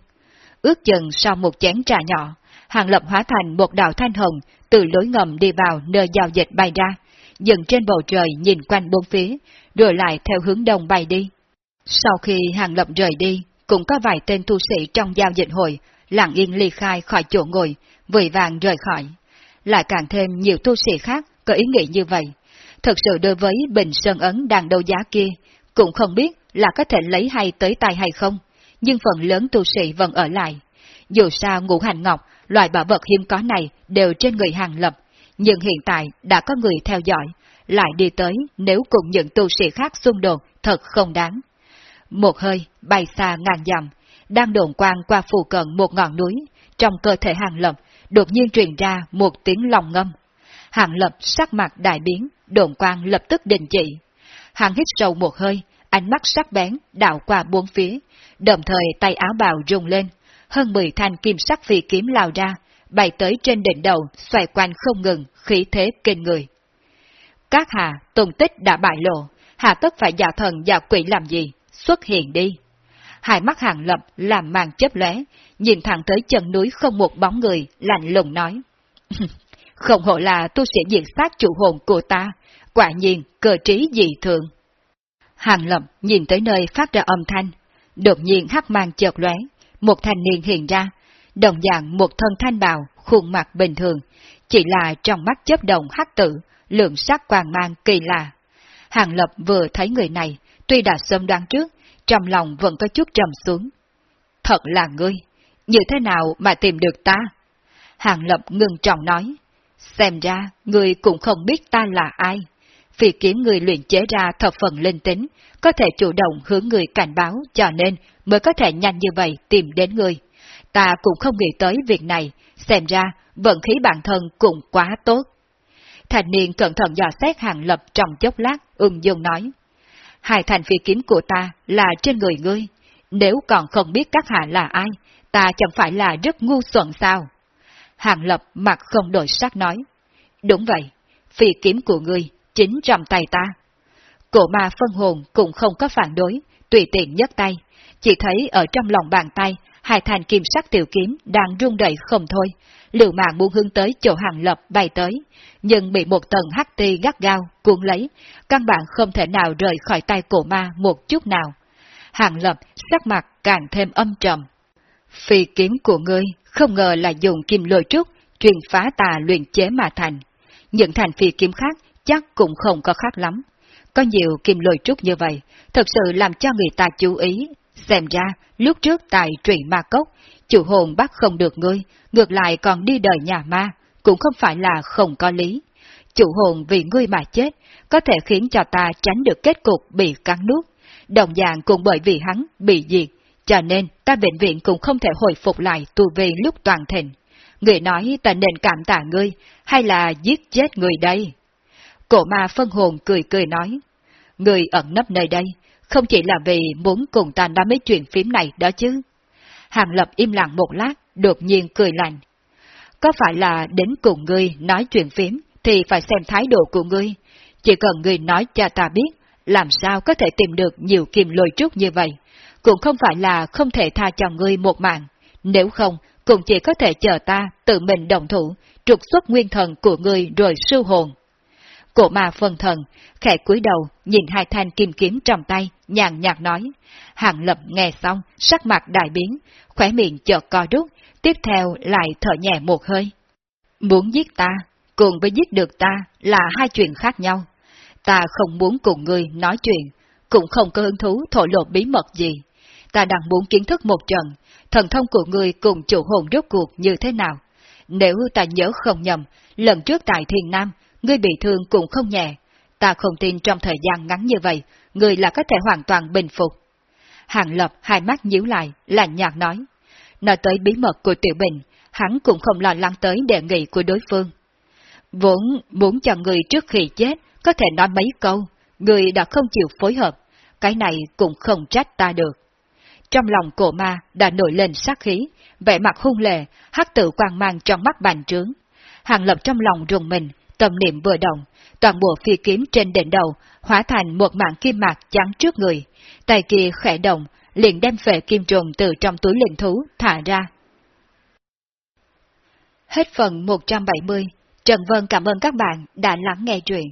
Ước chừng sau một chén trà nhỏ, hàng lập hóa thành một đạo thanh hồng, từ lối ngầm đi vào nơi giao dịch bay ra, dừng trên bầu trời nhìn quanh bốn phía, rồi lại theo hướng đông bay đi. Sau khi hàng lập rời đi, cũng có vài tên tu sĩ trong giao dịch hội, lặng yên ly khai khỏi chỗ ngồi, vội vàng rời khỏi. Lại càng thêm nhiều tu sĩ khác có ý nghĩ như vậy. Thật sự đối với Bình Sơn Ấn đang đấu giá kia, cũng không biết là có thể lấy hay tới tay hay không, nhưng phần lớn tu sĩ vẫn ở lại. Dù sao ngũ hành ngọc, loại bảo vật hiếm có này đều trên người hàng lập, nhưng hiện tại đã có người theo dõi, lại đi tới nếu cùng những tu sĩ khác xung đột thật không đáng. Một hơi bay xa ngàn dặm, đang đồn quang qua phù cận một ngọn núi, trong cơ thể hàng lập đột nhiên truyền ra một tiếng lòng ngâm. Hạng lập sắc mặt đại biến, đồn quang lập tức đình chỉ. Hạng hít sâu một hơi, ánh mắt sắc bén đảo qua bốn phía, đồng thời tay áo bào rung lên, hơn 10 thanh kim sắc phi kiếm lao ra, bay tới trên đỉnh đầu, xoay quanh không ngừng, khí thế kinh người. Các hạ, tùng tích đã bại lộ, hạ tất phải giả thần giả quỷ làm gì, xuất hiện đi. Hai mắt hàng lập làm màn chớp lóe, nhìn thẳng tới chân núi không một bóng người, lạnh lùng nói. không hộ là tu sĩ diện sát chủ hồn của ta, quả nhiên cơ trí dị thường. Hàng Lập nhìn tới nơi phát ra âm thanh, đột nhiên hắc mang chợt lóe, một thanh niên hiện ra, đồng dạng một thân thanh bào, khuôn mặt bình thường, chỉ là trong mắt chớp động hắc tử, lượng sắc quang mang kỳ lạ. Hàng Lập vừa thấy người này, tuy đã sớm đoán trước, trong lòng vẫn có chút trầm xuống. Thật là ngươi, như thế nào mà tìm được ta? Hàng Lập ngừng trọng nói, xem ra ngươi cũng không biết ta là ai. Vì kiếm người luyện chế ra thập phần linh tính, có thể chủ động hướng người cảnh báo cho nên mới có thể nhanh như vậy tìm đến người. Ta cũng không nghĩ tới việc này, xem ra vận khí bản thân cũng quá tốt. Thành niên cẩn thận dò xét hàng lập trong chốc lát, ung dung nói. Hai thành phi kiếm của ta là trên người ngươi, nếu còn không biết các hạ là ai, ta chẳng phải là rất ngu xuẩn sao? Hàng lập mặt không đổi sắc nói. Đúng vậy, phi kiếm của ngươi chính trong tay ta. Cổ ma phân hồn cũng không có phản đối, tùy tiện nhấc tay, chỉ thấy ở trong lòng bàn tay, hai thanh kim sắc tiểu kiếm đang rung đẩy không thôi, liều mạng muốn hướng tới chỗ hàng lập bay tới, nhưng bị một tầng hắc ti gắt gao, cuốn lấy, căn bản không thể nào rời khỏi tay cổ ma một chút nào. Hàng lập sắc mặt càng thêm âm trầm. Phi kiếm của ngươi không ngờ là dùng kim lôi trúc, truyền phá tà luyện chế mà thành. Những thành phi kiếm khác chắc cũng không có khác lắm. Có nhiều kim lôi trúc như vậy, thật sự làm cho người ta chú ý. Xem ra, lúc trước tại trụy ma cốc, chủ hồn bắt không được ngươi, ngược lại còn đi đời nhà ma, cũng không phải là không có lý. Chủ hồn vì ngươi mà chết, có thể khiến cho ta tránh được kết cục bị cắn nuốt. Đồng dạng cũng bởi vì hắn bị diệt, cho nên ta bệnh viện cũng không thể hồi phục lại tu vi lúc toàn thịnh. Người nói ta nên cảm tạ ngươi, hay là giết chết người đây? Cổ ma phân hồn cười cười nói, người ẩn nấp nơi đây, không chỉ là vì muốn cùng ta nói mấy chuyện phím này đó chứ. Hàng Lập im lặng một lát, đột nhiên cười lạnh. Có phải là đến cùng ngươi nói chuyện phím, thì phải xem thái độ của ngươi. Chỉ cần ngươi nói cho ta biết, làm sao có thể tìm được nhiều kim lôi trúc như vậy. Cũng không phải là không thể tha cho ngươi một mạng. Nếu không, cũng chỉ có thể chờ ta tự mình đồng thủ, trục xuất nguyên thần của ngươi rồi sưu hồn. Cổ ma phân thần, khẽ cúi đầu, nhìn hai thanh kim kiếm trong tay, nhàn nhạt nói. Hàng lập nghe xong, sắc mặt đại biến, khỏe miệng chợt co rút, tiếp theo lại thở nhẹ một hơi. Muốn giết ta, cùng với giết được ta là hai chuyện khác nhau. Ta không muốn cùng ngươi nói chuyện, cũng không có hứng thú thổ lộ bí mật gì. Ta đang muốn kiến thức một trận, thần thông của ngươi cùng chủ hồn rốt cuộc như thế nào. Nếu ta nhớ không nhầm, lần trước tại Thiên Nam, ngươi bị thương cũng không nhẹ. Ta không tin trong thời gian ngắn như vậy, ngươi là có thể hoàn toàn bình phục. Hàng Lập hai mắt nhíu lại, lạnh nhạt nói. Nói tới bí mật của Tiểu Bình, hắn cũng không lo lắng tới đề nghị của đối phương. Vốn muốn cho người trước khi chết có thể nói mấy câu, người đã không chịu phối hợp, cái này cũng không trách ta được. Trong lòng cổ ma đã nổi lên sát khí, vẻ mặt hung lệ, hắc tự quang mang trong mắt bàn trướng. Hàng lập trong lòng rùng mình, tâm niệm vừa động, toàn bộ phi kiếm trên đỉnh đầu hóa thành một mạng kim mạc trắng trước người, tay kia khẽ động, liền đem về kim trùng từ trong túi linh thú thả ra. Hết phần 170, Trần Vân cảm ơn các bạn đã lắng nghe truyện.